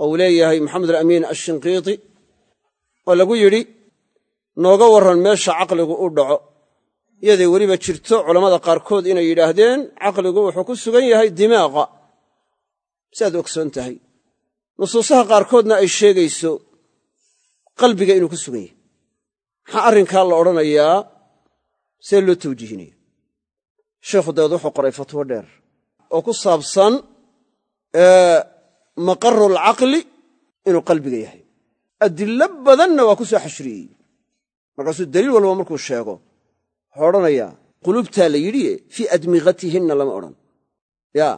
oo uu leeyahay maxamed alamiin ashinqiiti oo lagu yidhi nooga warran meesha caqligu u dhaco. Iyaday weliba jirto culammada qaarkood inay yidhaahdeen caqligu wuxuu ku sugan yahay dimaaqa. Si aad ogsoon tahay. Nusuusaha qaarkoodna ay sheegayso qalbiga inuu ku sugan yahay. Maxaa arrinkaa la odhanayaa see loo tawjiihinaya sheekhu dabeed wuxuu qoray fatwo dheer oo ku saabsan maqarulcaqli inuu qalbiga yahay adillo badanna waa ku soo xashriyey. Markaasuu daliil walba markuu sheego wuxuu odhanayaa qulubtaa la yidhiye fii admiqatihinna lama odhan. Ya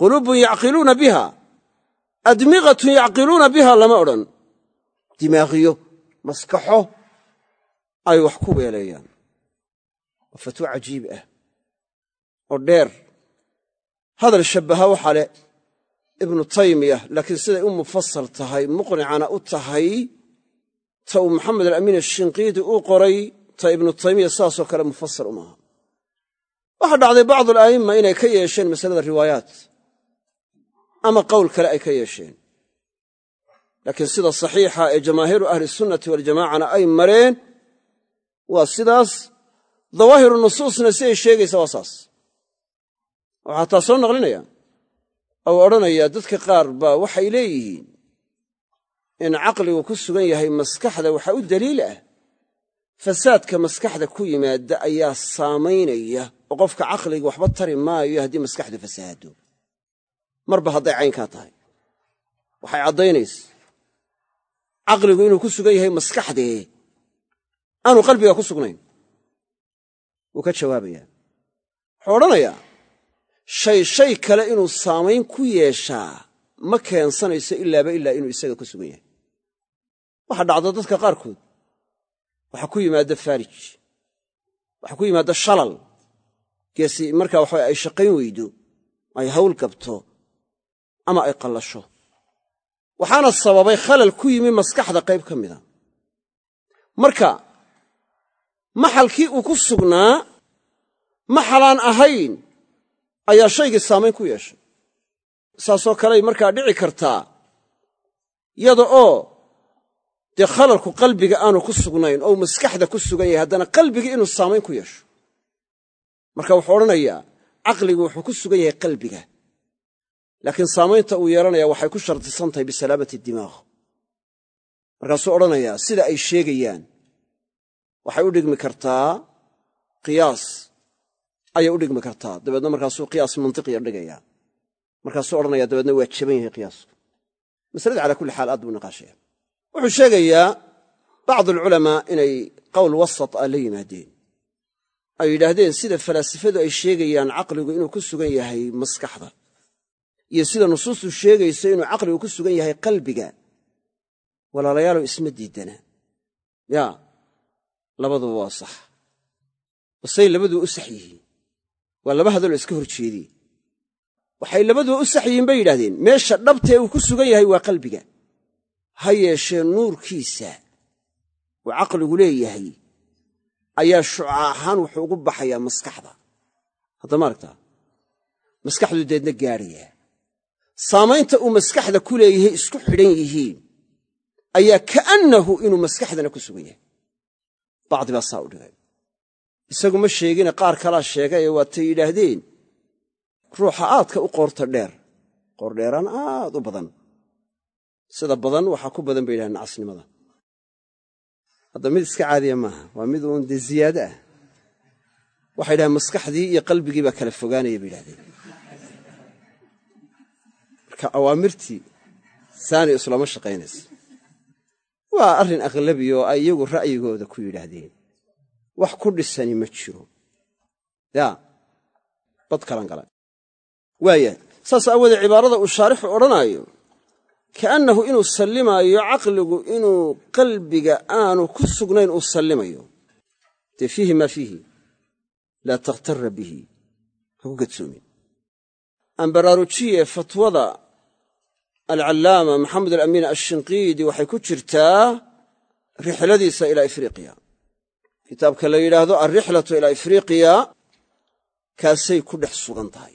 quluubun yacqiluuna biha admiqatun yacqiluuna biha lama odhan. Dimaaqiyo maskaxo ay wax ku weeleeyaan. Waa fatwo cajiib ah oo dheer. Hadal shabbaha waxaa leh ibnu taymiyah laakiin siday u mufasal tahay muqnicana u tahay ta uu maxamed alamiin ashinqiiti uu qoray ta ibnu taymiya saasoo kale mufasal umaaha waxaa dhacday bacdu ala'imma inay ka yeesheen masalada riwaayaat ama qowl kale ay ka yeesheen. Laakiin sida saxiixa ee jamaahiiru ahli sunnati waljamaacana ay mareen waa sidaas dawaahiru nusuusna si ay sheegaysa waa saas. Waxaa taa soo naqlinaya ou odhanayaa dadka qaar baa waxay leeyihiin in caqligu ku sugan yahay maskaxda waxaa u daliil ah. Fasaadka maskaxda ku yimaada ayaa saamaynaya oo qofka caqliga waxba tari maayo haddii maskaxdu fasahaado marba hadday caynkaa tahay. Waxay caddaynaysa. Caqligu inuu ku sugan yahay maskaxdee. Aanu qalbiga ku sugnayn. Wuu ka jawaabayaa. Wuxuu shay shay kale inuu saamayn ku yeeshaa ma keensanayso ilaaba ilaa inuu isaga ku sugan yahay. Waxaa dhacda dadka qaarkood. Waxaa ku yimaada faarij waxaa ku yimaada shalal. Geesi markaa waxa ay shaqayn weydo ay hawl gabto ama ay qallasho. Waxaana sababay khalal ku yimi maskaxda qayb ka mida. Marka maxalkii uu ku sugnaa maxalaan ahayn ayaa shaygii saamayn ku yeeshay. Saasoo kaley markaa dhici kartaa yada oo dee khalalku qalbiga aanu ku sugnayn oo maskaxda ku sugan yahay haddana qalbigii inuu saamayn ku yeesho. Marka wuxuu odhanayaa caqligu wuxuu ku sugan yahay qalbiga. Laakiin saamaynta uu yeelanaya waxay ku shardisan tahay bisalaamati dimaaq markaasuu odhanayaa sida ay sheegayaan waxay u dhigmi kartaa qiyaas ayay u dhigmi kartaa. Dabeedna markaasuu qiyaas mantiqiya dhigaya. Markaasuu odhanaya dabeedna waa jaban yahay qiyaasku masalada calaa kulli xaal aad buu niqaashaya wuxuu sheegayaa bacdu alculamaa inay qowl wasat ah la yimaadeen. Ay yidhaahdeen sida falaasifadu ay sheegayaan caqligu inuu ku sugan yahay maskaxda. Iyo sida nusuustu sheegayso inuu caqligu ku sugan yahay qalbiga. Walaalayaalow isma diidana yaa labaduba waa sax. Basay labaduba u sax yihiin waa laba hadaloo iska hor jeediye waxay labaduba u sax yihiin bay yidhahdeen meesha dhabtee uu ku sugan yahay waa qalbiga. Ha yeeshee nuurkiisa uu caqligu leeyahay ayaa shuca ahaan wuxuu ugu baxayaa maskaxda. Haddama aragtaa maskaxdu deedna gaadhayaa saamaynta uu maskaxda ku leeyahay isku xidhan yihiin ayaa ka'annahu inuu maskaxdana ku sugan yahay. Bacdi baa saa u dhigay isagu ma sheegine qaar kalaa sheegaye waatay yidhaahdeen ruuxa aadka u qoorta dheer. Qoordheeraan aad u badan. Sida badan waxaa ku badan bay yidhahdeen nacasnimada hadda mid iska caadiya maaha waa mid uun dee ziyaado ah. Waxay yidhahdeen maskaxdii iyo qalbigii baa kala fogaanaya bay yidhahdeen marka awaamirtii saani islama shaqaynaysa. Waa arrin akhlabi oo ay iyagu ra'yigooda ku yidhaahdeen wax ku dhisani ma jiro. Yaa bad kalan gala waaya saas aawoodee cibaarada uu shaarixu odhanaayo kaannahu inuu sallimaayo caqligu inuu qalbiga aanu ku sugnayn uu sallimayo. Dee fiihi maa fiihi? Laa takhtara bihi. Ha ku gadsoomin. Aan baraarujiye fatwada alcallaama maxamed alamiin ashinqiidi waxay ku jirtaa rixladiisa ilaa ifriqiya kitaabka la yidhaahdo alrixlatu ilaa ifriqiya kaasay ku dhex sugan tahay.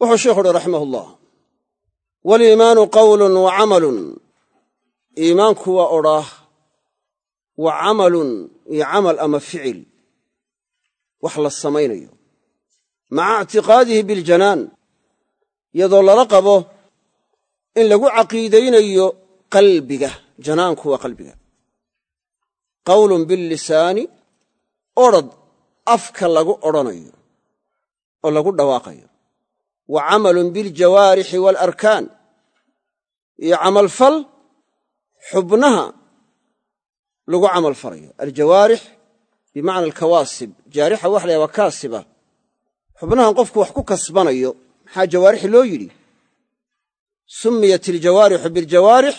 Wuxuu sheikhu uhi raximah ullah waliimaanu qawlun wa camalun. Iimaanku waa odhaah wa camalun iyo camal ama ficil. Wax la samaynayo. Maca ictiqaadihi biljanaan iyadoo lala qabo in lagu caqiidaynayo qalbiga. Janaanku waa qalbiga qawlun billisaani odrhad afka lagu odhanayo oo lagu dhawaaqayo. Wa camalun biljawaarixi waalarkaan iyo camalfal xubnaha lagu camal falayo aljawaarix bimacna alkawaasib. Jaarixa waxa la yaha waa kaasiba. Xubnahan qofku wax ku kasbanayo maxaa jawaarix loo yidhi? Summiyat iljawaarixu biljawaarix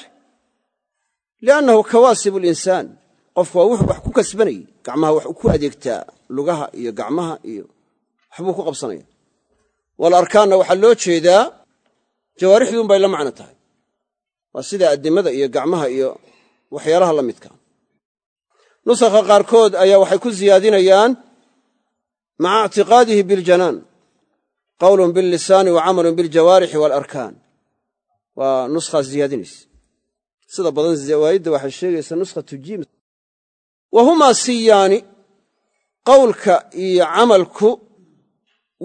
liannahu kawaasib alinsaan qofku waa wuxuu wax ku kasbanayey gacmaha wax ku adeegtaa lugaha iyo gacmaha iyo waxbuu ku qabsanaya walarkaanna waxaa loo jeedaa jawaarixduun bay la macno tahay. Waa sida addimada iyo gacmaha iyo waxyaalaha la midka. Nusakha qaarkood ayaa waxay ku siyaadinayaan maca ictiqaadihi biljanaan qawlun billisaani wa camalun biljawaarixi waalarkaan waa nuskhaa ziyaadinaysa. Sida badan zawaa'idda waxay sheegaysaa nuskhatu jiim wa humaa siyaani qowlka iyo camalku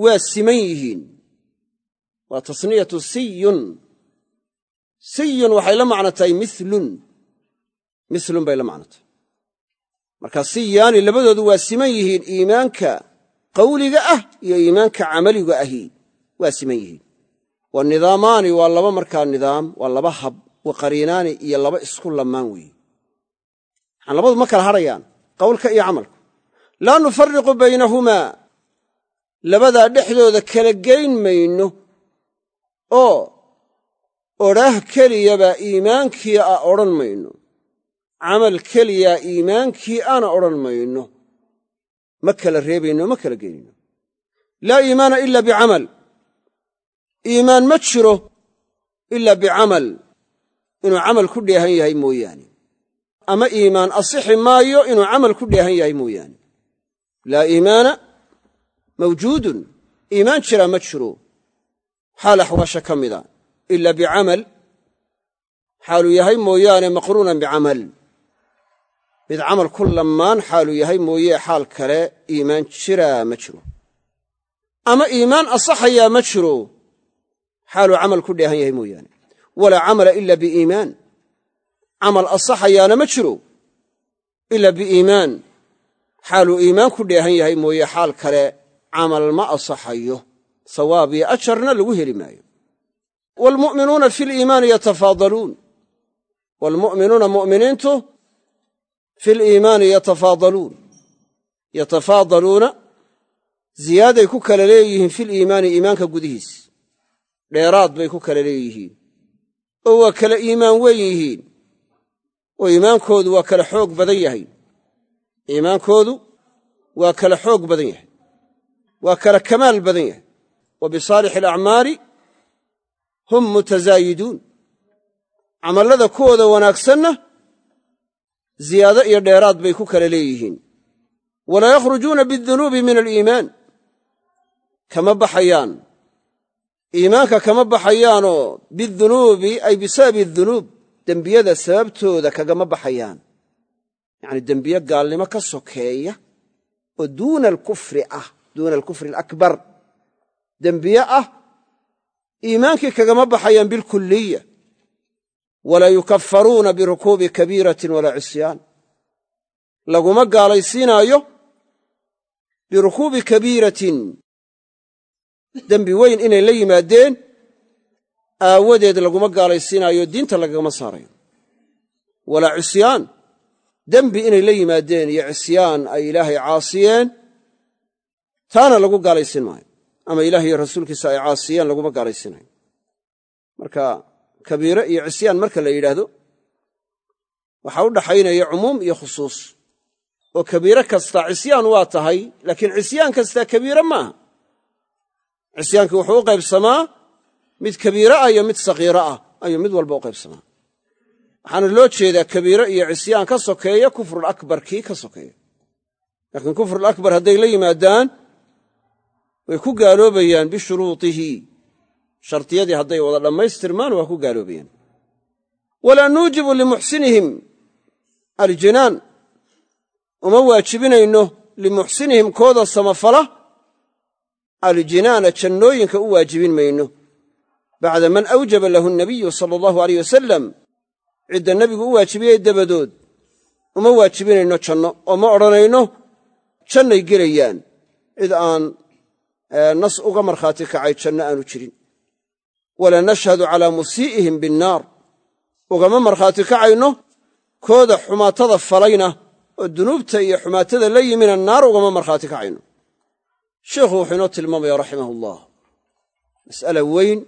waa siman yihiin. Waa tasniyatu siyun. Siyun waxay la macno tahay milun milun bay la macno tahay marka siyaani labadoodu waa siman yihiin iimaanka qawliga ah iyo iimaanka camaliga ahi waa siman yihiin. Wa nidaamaani waa laba markaa nidaam waa laba hab wa qariinaani iyo laba isku lamaan weeye maxaan labadu ma kala hadhayaan qowlka iyo camalku. Laa nufariqu baynahumaa labadaa dhexdooda kala geyn mayno oo odhaah keliyabaa iimaankii a odhan mayno. Camal keliyaa iimaankii ana odhan mayno. Ma kala reebayno ma kala geynayno laa iimaana ila bicamal. Iimaan ma jiro ila bicamal. Inuu camal ku dheehan yahay mooyaane ama iimaan asixi maayo inuu camal ku dheehan yahay mooyaane. Laa iimaana mawjuudun. Iimaan jiraa ma jiro. Xaal axwaasha ka mida. Ila bicamal. Xaaluu yahay mooyaane maqruunan bicamal. Mid camal ku lammaan xaaluu yahay mooye xaal kale iimaan jiraa ma jiro. Ama iimaan asaxayaa ma jiro. Xaaluu camal ku dheehan yahay mooyaane. Walaa camala ila biiimaan camal asaxayaana ma jiro ila biiimaan. Xaaluu iimaan ku dheehan yahay mooye xaal kale camal ma asaxayo sawaab iyo ajarna lagu heli maayo. Waalmu'minuuna fi liimaani yatafaadaluun. Waalmu'minuuna mu'miniintu fi liimaani yatafaadaluun. Yatafaadaluuna ziyaaday ku kala leeyihiin filiimaani iimaanka gudihiis. Dheeraad bay ku kala leeyihiin. Oo waa kala iimaan weyn yihiin oo iimaankoodu waa kala xoog badan yahay. Iimaankoodu waa kala xoog badan yahay. Waa kala kamaal badan yahay. Wa bisaalixi alacmaali hum mutasaayiduun camallada kuwooda wanaagsanna ziyaado iyo dheeraad bay ku kala leeyihiin. Walaa yakhrujuuna bidunuubi min aliimaan. Kama baxayaan. Iimaanka kama baxayaanoo bidunuubi ay bisababi dunuub dembiyada sababtooda kagama baxayaan. Yacni dembiye gaalnimo ka sokeeya oo duuna alkufri ah duuna alkufri alakbar dembiye ah iimaankii kagama baxayaan bilkuliya walaa yukaffaruuna birukuubi kabiiratin walaa cisyaan laguma gaalaysiinaayo birukuubi kabiiratin. Dembi weyn inay la yimaadeen aawadeed laguma gaalaysiinaayo diinta lagagama saarayo. Walaa cisyaan dembi inay la yimaadeen iyo cisyaan ay ilaahay caasiyeen taana lagu gaalaysiin maayo. Ama ilaah iyo rasuulkiisa ay caasiyeen laguma gaalaysiinayo. Marka kabiire iyo cisyaan marka la yidhaahdo waxaa u dhaxaynaya cumuum iyo khusuus. Oo kabiire kasta cisyaan waa tahay laakiin cisyaan kastaa kabiire maaha. Cisyaankii wuxuu u qaybsamaa mid kabiire ah iyo mid sakiiro ah ayuu mid walba u qaybsamaa. Waxaana loo jeedaa kabiire iyo cisyaan ka sokeeya kufrul akbar kii ka sokeeya. Laakiin kufrul akbar hadday la yimaadaan way ku gaaloobayaan bishuruutihi. Shardiyadii hadday wada dhammaystirmaan waa ku gaaloobayaan. Walaa nuujibu limuxsinihim aljinaan. Uma waajibinayno limuxsinihim kooda samafala aljinaana jannooyinka u waajibin mayno bacda man awjaba lahu nabiyu sala allahu aleyh wasalam cidda nebigu u waajibiyey dabadood. Uma waajibinayno janno oo ma odhanayno jannay gelayaan. Cid aan nas uga markhaati kacay janno aanu jirin. Walaa nashhadu calaa musii'ihim binnaar. Ugama markhaati kacayno kooda xumaatada falayna oo dunuubta iyo xumaatada la yimina naar ugama markhaati kacayno. Sheikhu wuxuu inoo tilmaamaya raximah ullah mas'ala weyn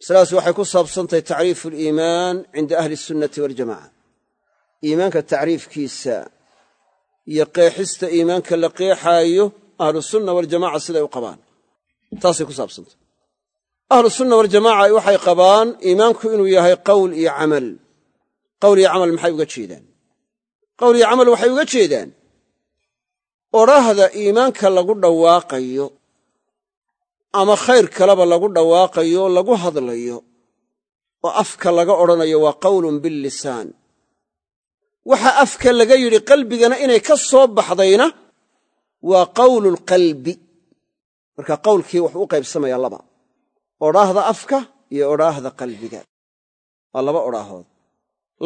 masaladaas waxay ku saabsantahay tacriifu aliimaan cinda ahli sunnati waljamaca iimaanka tacriifkiisa iyo qeexista iimaanka la qeexaayo ahlusunna waljamaca siday u qabaan. Taasay ku saabsantay. Ahlusunna waljamaca waxay qabaan iimaanku inuu yahay qowl iyo camal. Qowl iyo camal maxay uga jeedaan? Qowl iyo camal waxay uga jeedaan. Odhaahda iimaanka lagu dhawaaqayo ama khayr kaleba lagu dhawaaqayo oo lagu hadlayo oo afka laga odhanayo waa qowlun billisaan. Waxa afka laga yidhi qalbigana inay ka soo baxdayna waa qowlulqalbi marka qowlkii wuxuu u qaybsamayaa laba odhaahda afka iyo odhaahda qalbiga. Waa laba odhaahood.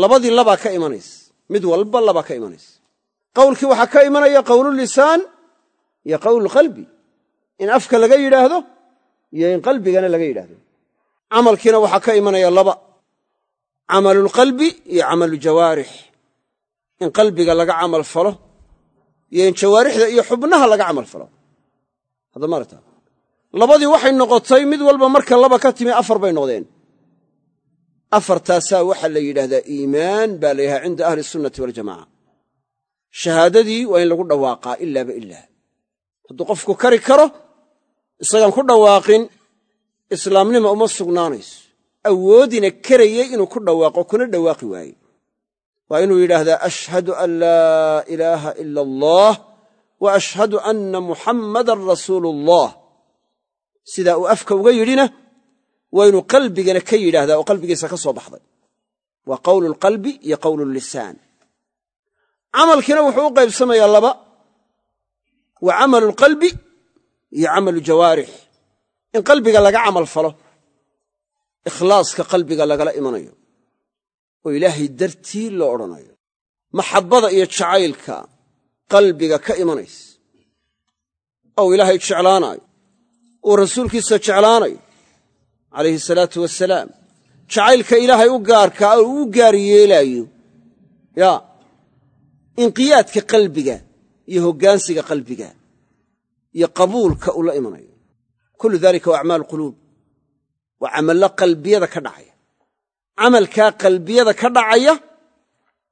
Labadii labaa ka imanaysa mid walba labaa ka imanaysa. Qowlkii waxaa ka imanaya qowlulisaan iyo qowlulqalbi in afka laga yidhaahdo iyo in qalbigana laga yidhaahdo. Camalkiina waxaa ka imanaya laba camalulqalbi iyo camalujawaarix in qalbiga laga camal falo iyo in jawaarixda iyo xubnaha laga camal falo. Haddamaarta labadii waxay noqotay mid walba marka laba ka timi afar bay noqdeen. Afartaasaa waxaa la yidhaahdaa iimaan baa la yidhahdaa cinda ahli sunnati waljamaca shahaadadii waa in lagu dhawaaqaa ilaaba ilaa hadduu qofku kari karo isagaan ku dhawaaqin islaamnima uma sugnaanayso awoodina karayey inuu ku dhawaaqo kuna dhawaaqi waaye. Waa inuu yidhaahdaa ashhadu an laa ilaaha ila allah wa ashhadu anna muxammadan rasuulu allah sidaa uu afka uga yidhina waa inuu qalbigana ka yidhaahdaa oo qalbigiisa ka soo baxday. Waa qowlu lqalbi iyo qowlu lisaan. Camalkiina wuxuu u qaybsamayaa laba. Waa camalu lqalbi iyo camalu jawaarix. In qalbiga laga camal falo ikhlaaska qalbiga lagala imanayo. Oo ilaahay dartii loo odhanayo. Maxabbada iyo jacaylka qalbiga ka imanaysa. Ou ilaahay jeclaanaayo uu rasuulkiisa jeclaanayo calayhi salaatu wasalaam jacaylka ilaahay u gaarkaa oo u gaar yeelaayo. Yaa inqiyaadka qalbiga iyo hoggaansiga qalbiga iyo qabuulka uu imanayo. Kullu dalika waa acmaal quluub. Waa camallo qalbiyada ka dhacaya. Camalkaa qalbiyada ka dhacaya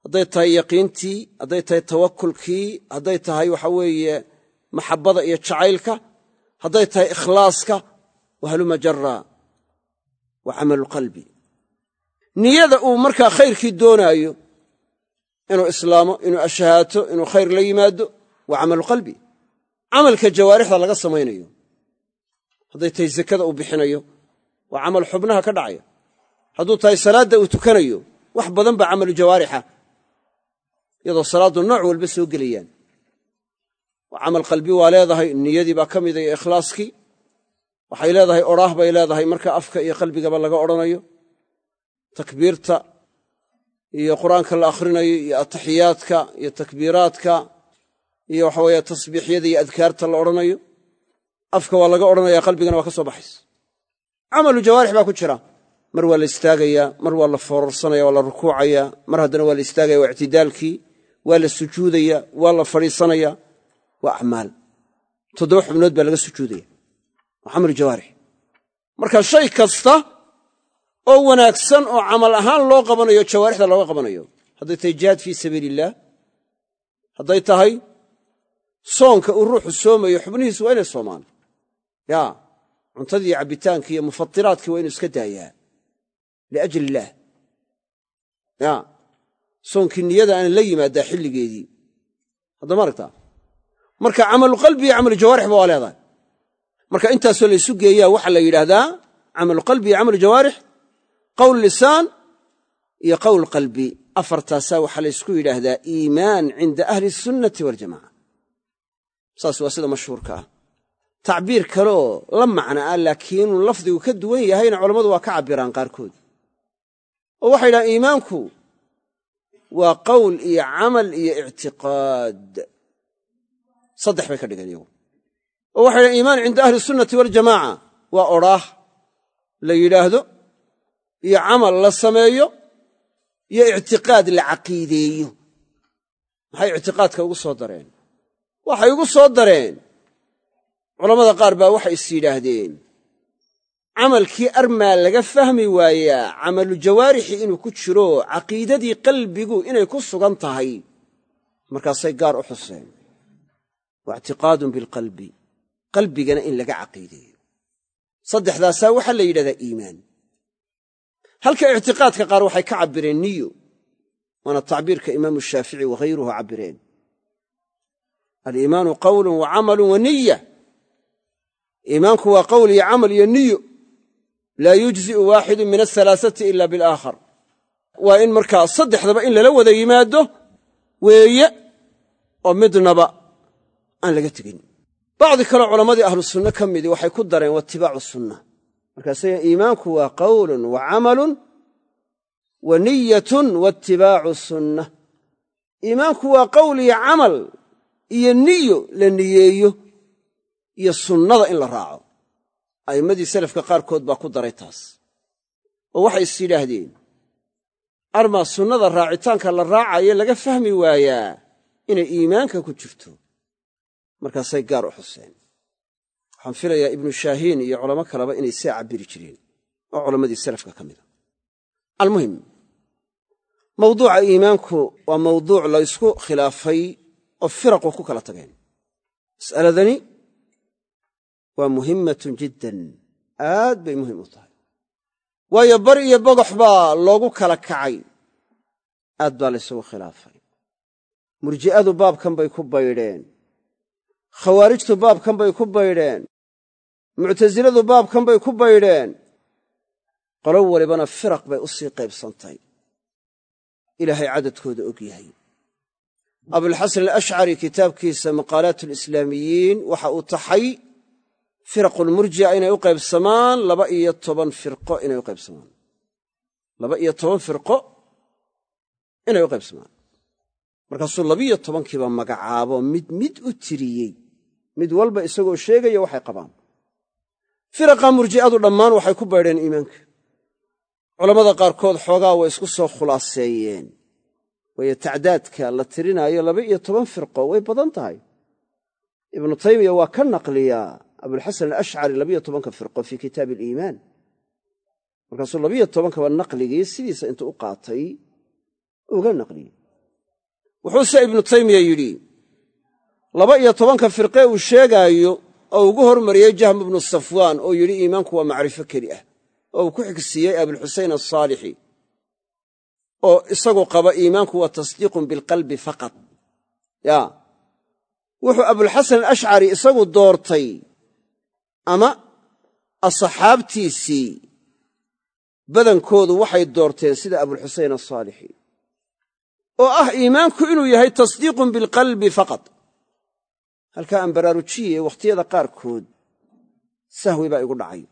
hadday tahay yaqiintii hadday tahay tawakulkii hadday tahay waxa weeye maxabbada iyo jacaylka hadday tahay ikhlaaska wahaluma jara waa camaluqalbi niyada uu markaa khayrkii doonaayo inuu islaamo inuu ashahaato inuu khayr la yimaado waa camaluqalbi camalka jawaarixda laga samaynayo. Hadday tahay zakada uu bixinayo waa camal xubnaha ka dhacaya. Hadduu tahay salaadda uu tukanayo wax badan baa camalu jawaarixa iyadoo salaaddu nooc walba soo gelayaan. Waa camal qalbi waa leedahay niyadii baa ka mida iyo ikhlaaskii. Waxay leedahay odhaah bay leedahay marka afka iyo qalbigaba laga odhanayo. Takbiirta iyo qur'aanka la akhrinayo iyo ataxiyaadka iyo takbiiraadka iyo waxa weeye tasbiixyada iyo adkaarta la odhanayo. Afka waa laga odhanaya qalbigana waa ka soo baxaysa. Camalu jawaarix baa ku jira. Mar waa la istaagayaa mar waa la foorarsanaya waa la rukuucaya mar haddana waa la istaagaya waa ictidaalkii waa la sujuudaya waa la fadhiisanaya waa acmaal. Toddoba xubnood baa laga sujuudaya. Waa camalu jawaarix. Marka shay kasta oo wanaagsan oo camal ahaan loo qabanayo jawaarixda looga qabanayo. Hadday tahay jihaad fii sabiili illaah hadday tahay soonka uu ruuxu soomayo xubnihiisu waa inay soomaan. Ya cuntadii cabbitaankii iyo mufatiraadkii waa inuu iska daayaa. Liajli illaah ya soonkii niyada aan la yimaadaa xilligeedii. Haddama aragtaa? Marka camalu qalbi iyo camalu jawaarixba waa leedahay. Marka intaasoo laysu geeyaa waxaa la yidhaahdaa camalu qalbi iyo camalu jawaarix qowl lisaan iyo qowl qalbi. Afartaasaa waxaa laysku yidhaahdaa iimaan cinda ahli sunnati waljamaca saas waa sida mashhuurka ah. Tacbiir kaleoo la macna ah laakiinuu lafdigu ka duwan yahayna culammadu waa ka cabbiraan qaarkood. Oo waxay yidhahaan iimaanku waa qowl iyo camal iyo ictiqaad. Saddex bay ka dhigeen iyagu. Oo waxay yidhahan iimaan cinda ahli sunnati waljamaaca waa odhaah la yidhaahdo iyo camal la sameeyo iyo ictiqaad la caqiideeyo. Maxay ictiqaadka ugu soo dareen waxay ugu soo dareen. Culammada qaar baa waxay is yidhaahdeen camalkii armaa laga fahmi waayaa camalu jawaarixi inuu ku jiro caqiidadii qalbigu inay ku sugan tahay. Markaasay gaar u xuseen. Wa ictiqaadun bilqalbi qalbigana in laga caqiideeyo. Saddexdaasaa waxaa la yidhahdaa iimaan. Halka ictiqaadka qaar waxay ka cabbireen niyo waana tacbiirka imaamu shaafici waghayruhu cabbireen aliimaanu qawlun wa camalun wa niya iimaanku waa qowl iyo camal iyo niyo laa yujzi'u waaxidun min ahalaaثati ila bilaakhar. Waa in markaa saddexdaba in lala wada yimaado weeye oo midnaba aan laga tegin. Bacdi kaleo culammadii ahlu sunne ka midii waxay ku dareen waatibaacu sunna. Markaase iimaanku waa qawlun wa camalun wa niyatun waatibaacu sunna. Iimaanku waa qowl iyo camal iyo niyo la niyeeyo iyo sunnada in la raaco. A'immadii salafka qaarkood baa ku daray taas. Oo waxay is yidhaahdeen armaa sunnada raacitaanka la raacayo laga fahmi waayaa inay iimaanka ku jirto. Markaasay gaar u xuseen. Waxaan filayaa ibnu shaahiin iyo culamo kaleba inay see cabbiri jireen oo culammadii salafka ka mida almuhim mawduuca iimaanku waa mawduuc la ysku khilaafay oo firaqu ku kala tageen. Mas'aladani waa muhimmatun jiddan. Aad bay muhiim u tahay. Waayo bar iyo bogox baa loogu kala kacay. Aad baa laysugu khilaafay. Murji'adu baabkan bay ku baydheen. Khawaarijtu baabkan bay ku baydheen. Muctasiladu baabkan bay ku baydheen. Qolo walibana firaq bay u sii qaybsantay. Ilaahay cadadkooda og yahay abulxasan alashcari kitaabkiisa maqaalaat alislaamiyiin waxa uu taxay firaqulmurji'a inay u qaybsamaan laba iyo toban firqo inay u qaybsamaan. Laba iyo toban firqo inay u qaybsamaan. Markaasuu labiyo tobankiiba magacaabo mid mid u tiriyey mid walba isagoo sheegaya waxay qabaan. Firaqa murji'adu dhammaan waxay ku baydheen iimaanka. Culammada qaarkood xoogaa way isku soo khulaaseeyeen waayo tacdaadka la tirinaayo laba iyo toban firqo way badan tahay. Ibnu taymiya waa ka naqliyaa abulxasan alashcari labiyo tobanka firqo fii kitaabi aliimaan. Markaasuu labiyo tobankaba naqligii sidiisa intuu u qaatay uga naqliyey. Wuxuuse ibnu taymiya yidhi laba iyo tobanka firqee uu sheegaayo oo ugu hormariyey jahm ibnu safwaan oo yidhi iimaanku waa macrifo keli ah oo uu ku xigsiiyey abulxusayn asaalixi oo isagu qaba iimaanku waa tasdiiqun bilqalbi faqad ya. Wuxuu abulxasan alashcari isagu doortay ama asxaabtiisii badankoodu waxay doorteen sida abulxusayn asaalixi oo ah iimaanku inuu yahay tasdiiqun bilqalbi faqad halkaa aan baraarujiye wakhtiyada qaarkood sahwi baa igu dhacay.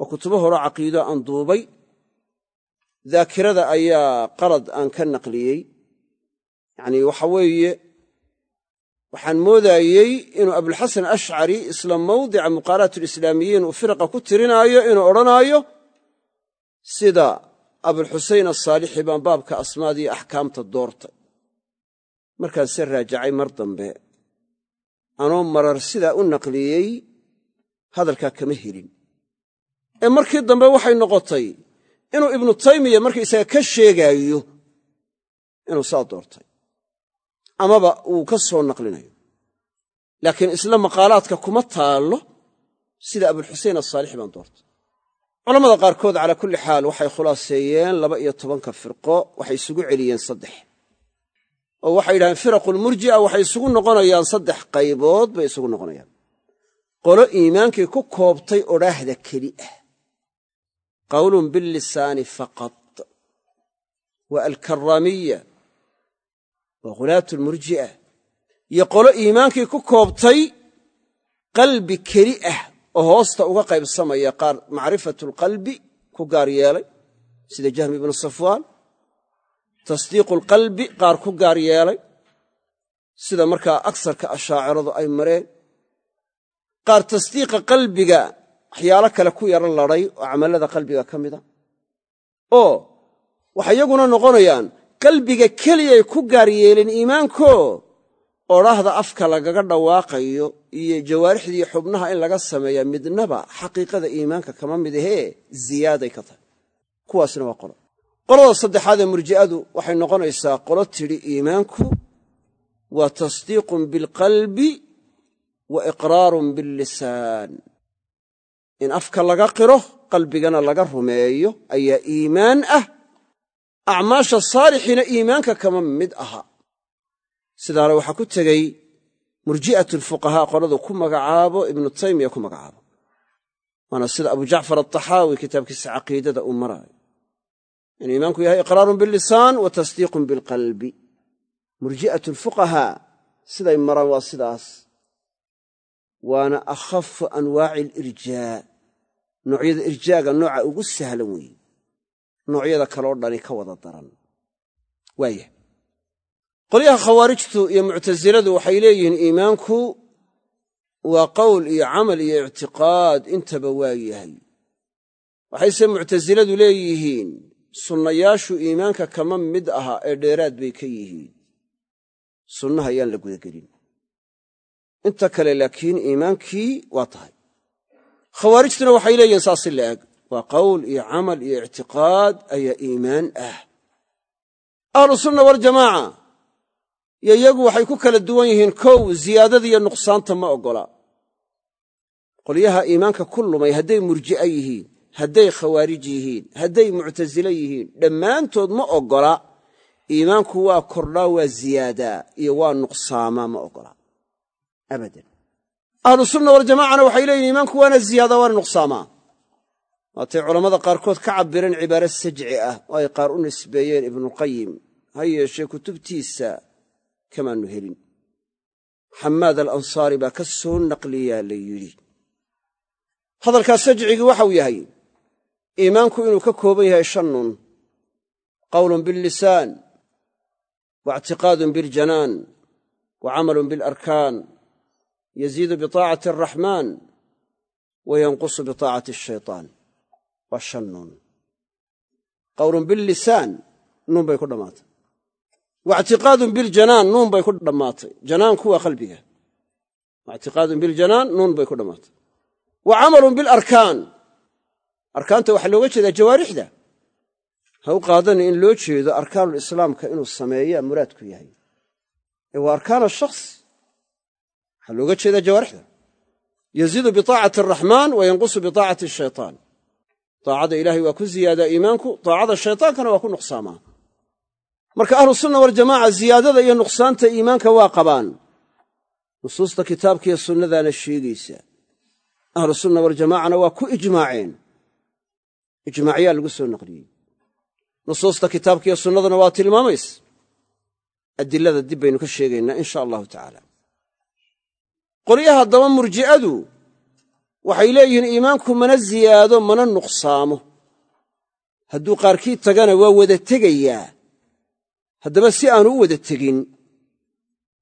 Oo kutubo horo caqiido aan duubay daakirada ayaa qalad aan ka naqliyey. Yacnii waxa weeye waxaan moodaayey inuu abulxasan ashcari isla mawdica muqaalaat alislaamiyiin uu firaqa ku tirinaayo inuu odhanaayo sida abulxusayn asaalixi baan baabka asmaadiiyo axkaamta doortay. Markaan se raajacay mar dambe anoo marar sidaa u naqliyey hadalkaa kama helin. Ee markii dambe waxay noqotay inuu ibnu taymiya markaysaga ka sheegaayo inuu saa doortay. Amaba uu ka soo naqlinayo. Laakiin isla maqaalaadka kuma taallo sida abulxuseyn asaalixi baan doortay. Culamada qaarkood calaa kulli xaal waxay khulaaseeyeen laba iyo tobanka firqo waxay isugu celiyeen saddex. Oo waxay yidhahdeen firaqulmurji'a waxay isugu noqonayaan saddex qaybood bay isugu noqonayaan. Qolo iimaankii ku koobtay odhaahda keli ah qawlun billisaani faqad wa alkaramiya wa khulaatu lmurji'a iyo qolo iimaankii ku koobtay qalbi keli ah oo hoosta uga qaybsamaya qaar macrifatulqalbi ku gaar yeelay sida jahmi ibnu safwaan. Tasdiiqulqalbi qaar ku gaar yeelay sida markaa agsarka ashaaciradu ay mareen. Qaar tasdiiqa qalbiga waxyaalo kale ku yaro ladhay oo camallada qalbiga ka mida. Oo waxay iyaguna noqonayaan qalbiga keliyay ku gaar yeeleen iimaanko odhaahda afka lagaga dhawaaqayo iyo jawaarixdii xubnaha in laga sameeya midnaba xaqiiqada iimaanka kama mid ahee ziyaaday ka tahay. Kuwaasna waa qolo. Qolada saddexaad ee murji'adu waxay noqonaysaa qolo tidhi iimaanku waa tasdiiqun bilqalbi wa iqraarun billisaan in afka laga qiro qalbigana laga rumeeyo ayaa iimaan ah. Acmaasha saalixiina iimaanka kama mid aha. Sidaana waxaa ku tegey murji'at alfuqahaa qoladu ku magacaabo ibnu taymiya ku magacaabo. Waana sida abu jacfar altaxaawi kitaabkiisa caqiidada uu maraayo. In iimaanku yahay iqraarun billisaan wa tasdiiqun bilqalbi. Murji'at alfuqahaa siday maraan waa sidaas. Waana akhafu anwaaci alirjaa noocyada irjaaga nooca ugu sahlan weeye noocyada kaloo dhani ka wada daran. Waaya qolyaha khawaarijtu iyo muctasiladu waxay leeyihiin iimaanku waa qowl iyo camal iyo ictiqaad intaba waa yahay. Waxayse muctasiladu leeyihiin sunnayaashu iimaanka kama mid aha ee dheeraad bay ka yihiin. Sunnaha ayaan la gudagelin. Inta kale laakiin iimaankii waa tahay khawaarijtuna waxay leeyihiin saas si la'eg waa qowl iyo camal iyo ictiqaad ayaa iimaan ah. Ahlu sunna waljamaaca iyo iyagu waxay ku kala duwan yihiin kow ziyaadada iyo nuqsaanta ma oggola qolyaha iimaanka ku lumay hadday murji'a yihiin hadday khawaarij yihiin hadday muctasile yihiin dhammaantood ma oggola iimaanku waa kordhaa waa ziyaadaa iyo waa nuqsaamaa ma oggola abadan ahlu sunna waljamaacana waxay leeyihiin iimaanku waana ziyaadaa waana nuqsaamaa waatay culammada qaarkood ka cabireen cibaare sajci ah oo ay qaar u nisbeeyeen ibnuqayim ha yeeshee kutubtiisa kamaannu helin. Xamaad alansaari baa ka soo naqliyaa la yidhi. Hadalkaas sajcigii waxau yahay iimaanku inuu ka kooban yahay shan qawlun billisaan wa ictiqaadun biljanaan wa camalun bilarkaan yaziidu bitaacati araxmaan wa yanqusu bitaacati ashaytaan waa shan nuun qawlun billisaan nuun bay ku dhammaatay wa ictiqaadun biljanaan nuun bay ku dhammaatay janaanku waa qalbiga wa ictiqaadun biljanaan nuun bay ku dhammaatay wa camalun bilarkaan arkaanta waxaa looga jeedaa jawaarixda ha u qaadani in loo jeedo arkaanulislaamka inuu sameeyaa muraadku yahay waxaa looga jeedaa jawaarixda yaziidu bitaacati araxmaan wa yanqusu bitaacati ashaytaan daacada ilaahay waa ku ziyaadaa iimaanku daacada shaytaankana waa ku nuqsaamaa marka ahlu sunna waljamaaca ziyaadada iyo nuqsaanta iimaanka waa qabaan nusuusta kitaabkiiyo sunnadaana sheegaysa ahlu sunna waljamaacana waa ku ijmaaceen ijmaacyaa lagu soo naqliyey nusuusta kitaabkiiyo sunnaduna waa tilmaamaysa adilada dib baynu ka sheegaynaa in sha allahu tacaala qolyaha daba murji'adu waxay leeyihiin iimaanku mana ziyaado mana nuqsaamo. Hadduu qaarkii tagana waa wada tegayaa. Haddaba si aanu u wada tegin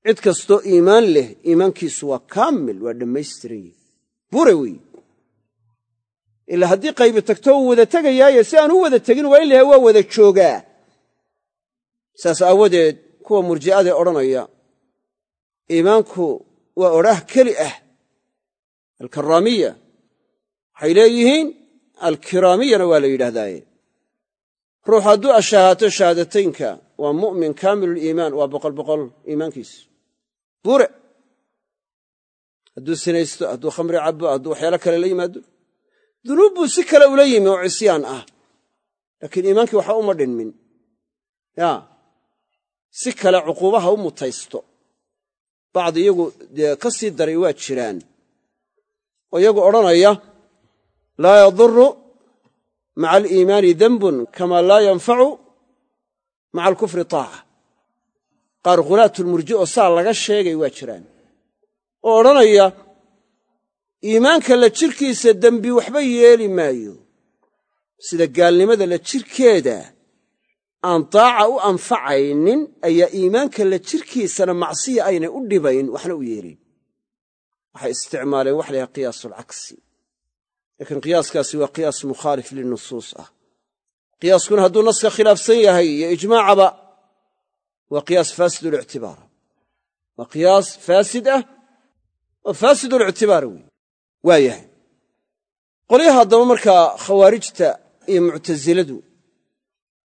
cid kastoo iimaan leh iimaankiisu waa kaamil waa dhammaystiran yihi bure weeye ilaa haddii qaybi tagto uu wada tegayaaye si aanu u wada tegin waa in layahay waa wada joogaa. Saas aawadeed kuwa murji'adae odhanaya iimaanku waa odhaah keli ah. Alkaraamiya waxay leeyihiin alkiraamiyana waa la yidhaahdaaye ruux hadduu ashahaato shahaadataynka waa mu'min kaamiluliimaan waa boqol boqol iimaankiisu buure. Hadduu sinaysto hadduu khamri cabbo hadduu waxyaalo kale la yimaado dunuub buu si kale ula yimi oo cisyaan ah. Laakiin iimaankii waxa uma dhinmin. Ya si kale cuquubaha u mutaysto bacdi iyagu dee ka sii daray waa jiraan. oo iyagu odhanaya laa yaduru maca aliimaani denbun kama laa yanfacu maca alkufri taaca. Qaar khulaatulmurji oo saa laga sheegay waa jiraan. Oo odhanaya iimaanka la jirkiisa dembi waxba yeeli maayo. Sida gaalnimada la jirkeeda aan daaca u anfacaynin ayaa iimaanka la jirkiisana macsiya aynay u dhibayn waxna u yeelayn waxay isticmaaleen wax layahay qiyaasulcagsi laakiin qiyaaskaasi waa qiyaas mukhaalif linusuus ah. Qiyaaskuna hadduu naska khilaafsan yahay iyo ijmaacaba waa qiyaas faasidulictibaara waa qiyaas faasid ah oo faasidulictibaara weeye waa yahay qolyaha haddaba markaa khawaarijta iyo muctasiladu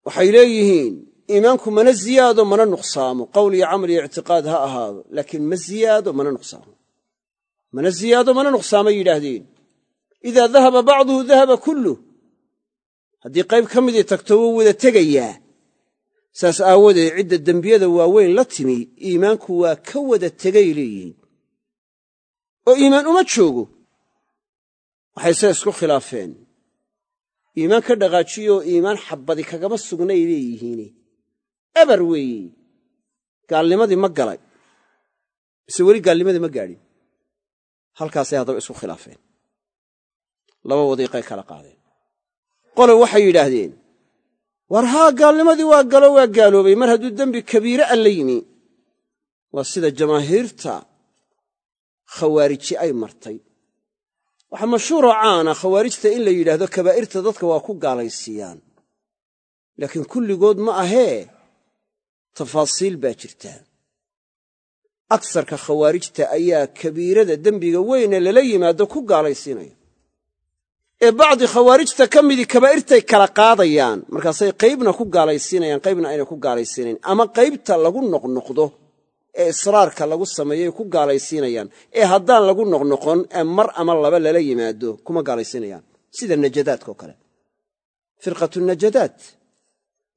waxay leeyihiin iimaanku mana ziyaado mana nuqsaamo. Qowl iyo camal iyo ictiqaad ha ahaado laakiin ma ziyaado mana nuqsaamo. Mana ziyaado mana nuqsaamay yidhaahdeen. Idaa dahaba bacduhu dahaba kulluh. Haddii qayb ka midii tagto wuu wada tegayaa. Saas aawadeed cidda dembiyada waaweyn la timi iimaanku waa ka wada tegay leeyihiin. Oo iimaan uma joogo. Waxay se isku khilaafeen iimaan ka dhaqaajiyooo iimaan xabbadi kagama sugnay leeyihiine eber weeye gaalnimadii ma galay. Mise weli gaalnimadii ma gaadhin. Halkaasay haddaba isku khilaafeen. Laba wadiiqay kala qaadeen. Qole waxay yidhaahdeen war haa gaalnimadii waa galo waa gaaloobay. Mar hadduu dembi kabiire a la yimi waa sida jamaahiirta khawaariji ay martay waxaa mashhuuroo caana khawaarijta in la yidhaahdo kabaa'irta dadka waa ku gaalaysiiyaan. Laakiin kulligood ma ahee tafaasiil baa jirta. Agsarka khawaarijta ayaa kabiirada dembiga weyne lala yimaado ku gaalaysiinaya ee bacdi khawaarijta ka midii kabaa'irtay kala qaadayaan markaasay qaybna ku gaalaysiinayaan qaybna aynay ku gaalaysiinayn ama qaybta lagu noqnoqdo ee israarka lagu sameeyay ku gaalaysiinayaan. Ee haddaan lagu noqnoqon ee mar ama laba lala yimaado kuma gaalaysiinayaan. Sida najadaadka oo kale. Firqatu najadaat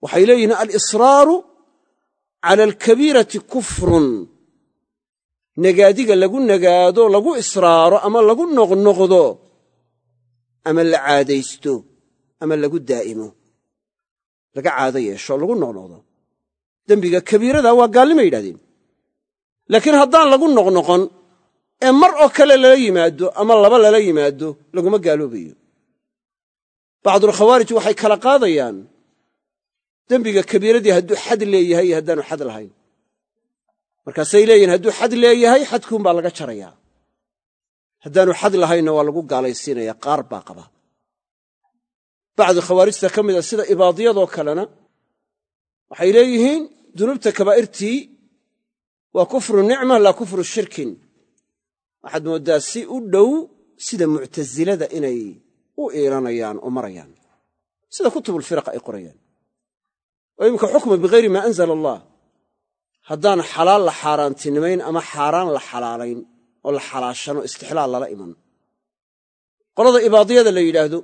waxay leeyihiin alisraaru cala alkabiirati kufrun. Nagaadiga lagu nagaado lagu israaro ama lagu noqnoqdo ama la caadaysto ama lagu daa'imo. Laga caado yeesho lagu noqnoqdo. Dembiga kabiirada waa gaalnima yidhahdeen laakiin haddaan lagu noqnoqon ee mar oo kale lala yimaado ama laba lala yimaado laguma gaaloobayo. Bacdulkhawaarij waxay kala qaadayaan dembiga kabiiradii hadduu xad leeyahay iyo haddaanu xad lahayn. Markaasay leeyihiin hadduu xad leeyahay xadkuunbaa laga jarayaa. Haddaanu xad lahaynna waa lagu gaalaysiinaya qaar baa qaba. Bacdi khawaarijta ka mida sida ibaadiyadoo kalena waxay leeyihiin dunuubta kabaa'irtii waa kufru nicma laa kufru shirkin. Waxaad mooddaa si u dhow sida muctasilada inay u iilanayaan oo marayaan. Sida kutubulfiraq ay qorayaan. Oo iminka xukma bihayri maa anzala allah haddaan xalaal la xaaraantinimayn ama xaaraan la xalaalayn oo la xalaashano istixlaal lala iman. Qolada ibaadiyada la yidhaahdo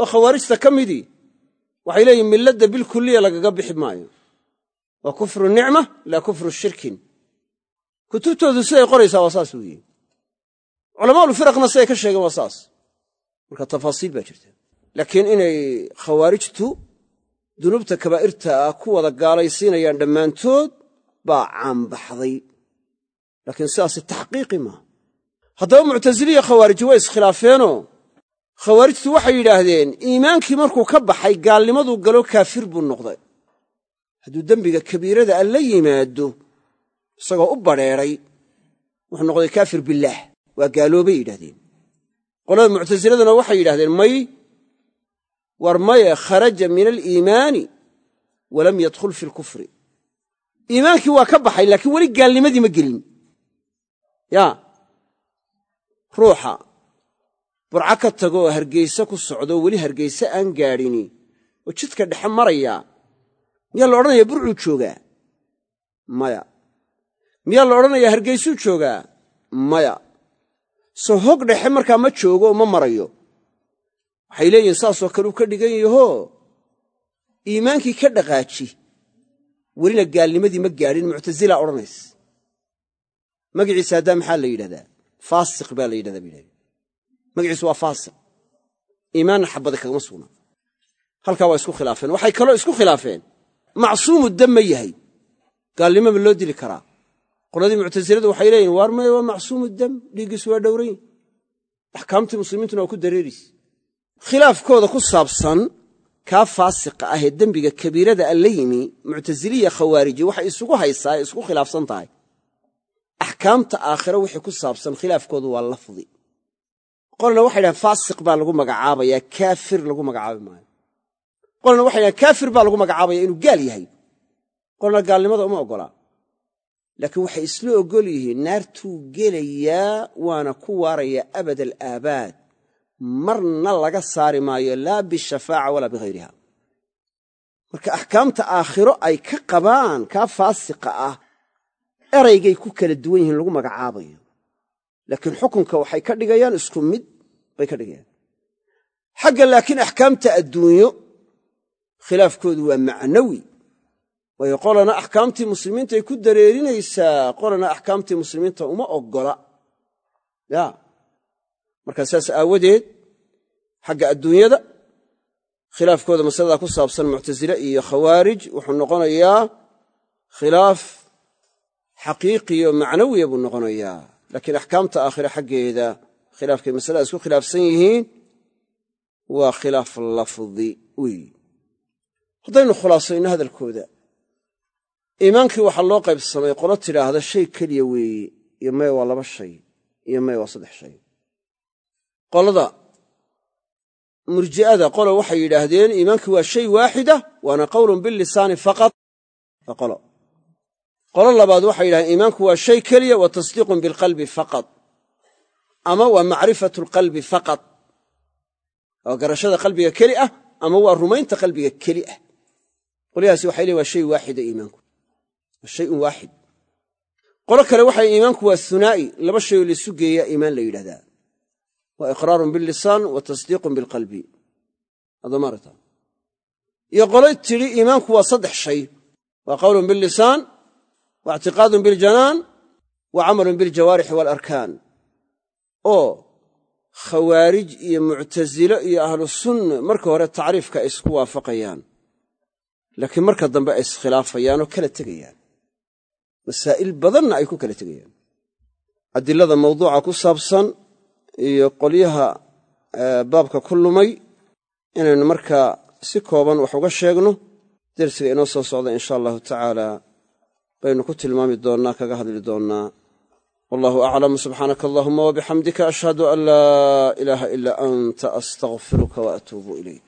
oo khawaarijta ka midii waxay leeyihiin milladda bilkulliya lagaga bixi maayo waa kufru nicma laa kufru shirkin. Kutubtoodu siday qoraysaa waa saas weeye. Culamaaulfiraqna siday ka sheegeen waa saas. Marka tafaasiil baa jirta. Laakiin inay khawaarijtu dunuubta kabaa'irta ah ku wada gaalaysiinayaan dhammaantood baa caanbaxday laakiin sidaasi taxqiiqi maaha. Haddaba muctasiliya khawaariji way iskhilaafeenoo khawaarijtu waxay yidhaahdeen iimaankii markuu ka baxay gaalnimaduu galo kaafir buu noqday hadduu dembiga kabiirada an la yimaado isagoo u badrheeray wuxuu noqday kaafir billaah. Waa gaaloobay yidhahdeen qolada muctasiladuna waxay yidhahdeen may war maye kharaja min aliimaani walam yadkhul fi lkufri iimaankii waa ka baxay laakiin weli gaalnimadii ma gelin. Yaa ruuxa burco ka tago oo hargayse ku socdo weli hargayse aan gaadhini. Oo jidka dhexe maraya miyaa la odhanayaa burcuu joogaa? Maya. Miyaa la odhanayaa hargaysuu joogaa? Maya. Soo hog dhexe markaa ma joogo oo ma marayo. Waxay leeyihiin saasoo kale uu ka dhigan yahoo iimaankii ka dhaqaaji. Welina gaalnimadii ma gaadhin muctasilaa odhanaysa magaciisa haddaa maxaa la yidhahdaa? Faasiq baa la yidhahdaa bay yidhahdeen waa faasiq. Iimaanna xabada kagama sugnaa halkaa waa isku khilaafeen. Waxay kaloo isku khilaafeen macsuumu dam ma yahay. Gaalnimoma loo dili karaa. Qoladii muctasiladu waxay leeyihiin waar waa macsuumu dam dhiiggiisu waa dhowran axkaamtii muslimiintuna waa ku dareeriis khilaafkooda ku saabsan kaa faasiqa ah ee dembiga kabiirada an la yimi muctasiliya khawaariji waxay isugu haysaa ee isku khilaafsan tahay. Axkaamta aakhiro wixii ku saabsan khilaafkoodu waa lafdi. Qolna waxay dhahen faasiq baa lagu magacaabayaa kaafir lagu magacaabi maayo qolna waxay dhahen kaafir baa lagu magacaabaya inuu gaal yahay. Qolna gaalnimada uma oggolaa laakiin waxay isla oggol yihiin naartuu gelayaa waana ku waarayaa abad alaabaad marna laga saari maayo laa bishafaaca walaa bighayriha. Marka axkaamta aakhiro ay ka qabaan kaa faasiqa ah eraygay ku kala duwan yihiin lagu magacaabayo. Laakiin xukunka waxay ka dhigayaan isku mid bay ka dhigayaan. Xagga laakiin axkaamta adduunyo khilaafkoodu waa macnawi. Waayo qolana axkaamtii muslimiintay ku dareerinaysaa qolana axkaamtii muslimiinta uma oggola. Ya. Markaa saas aawadeed xagga adduunyada khilaafkooda masalada ku saabsan muctasile iyo khawaarij wuxuu noqonayaa khilaaf xaqiiqiyo macnawiya buu noqonayaa. Laakiin axkaamta aakhire xaggeeda khilaafkay masalada isku khilaafsan yihiin waa khilaaf lafdi weyi haddaynu khulaasayno hadalkooda. Iimaankii waxaa loo qaybsamay qolo tidhaahda shay keliya weeye iyo maya waa laba shay iyo maya waa saddex shay. Qolada murji'ada qolo waxay yidhaahdeen iimaankii waa shay waaxida waana qowlun bilisaani faqat waa qolo. Qolo labaad waxay yidhahdeen iimaanku waa shay keliya wa tasdiiqun bilqalbi faqat ama waa macrifatu lqalbi faqat. Waa garashada qalbiga keli ah ama waa rumaynta qalbiga keli ah qolyahaasi waxay leeyin waa shay waaxida iimaanku. Waa shayun waaxid. Qolo kale waxay iimaanku waa hunaa'i laba shayoo laisu geeyaa iimaan la yidhahdaa waa iqraarun billisaan wa tasdiiqun bilqalbi. Adomarata iyo qolo tidhi iimaanku waa saddex shay. Waa qowlun billisaan wa ictiqaadun biljanaan wa camalun biljawaarixi waalarkaan oo khawaarij iyo muctasilo iyo ahlu sunna marka hore tacriifka ay isku waafaqayaan laakiin marka dambe ay iskhilaafayaan oo kala tegayaan. Masaa'il badanna ay ku kala tegayaan. Adilada mawduuca ku saabsan iyo qolyaha baabka ku lumay inaynu markaa si kooban wax uga sheegno dersiga inoo soo socda insha allahu tacaala baynu ku tilmaami doonnaa kaga hadli doonnaa. Wallahu aclam subxaanaka allahuma wabixamdika ashhadu an laa ilaaha ilaa anta astaqfiruka wa atuubu ilayk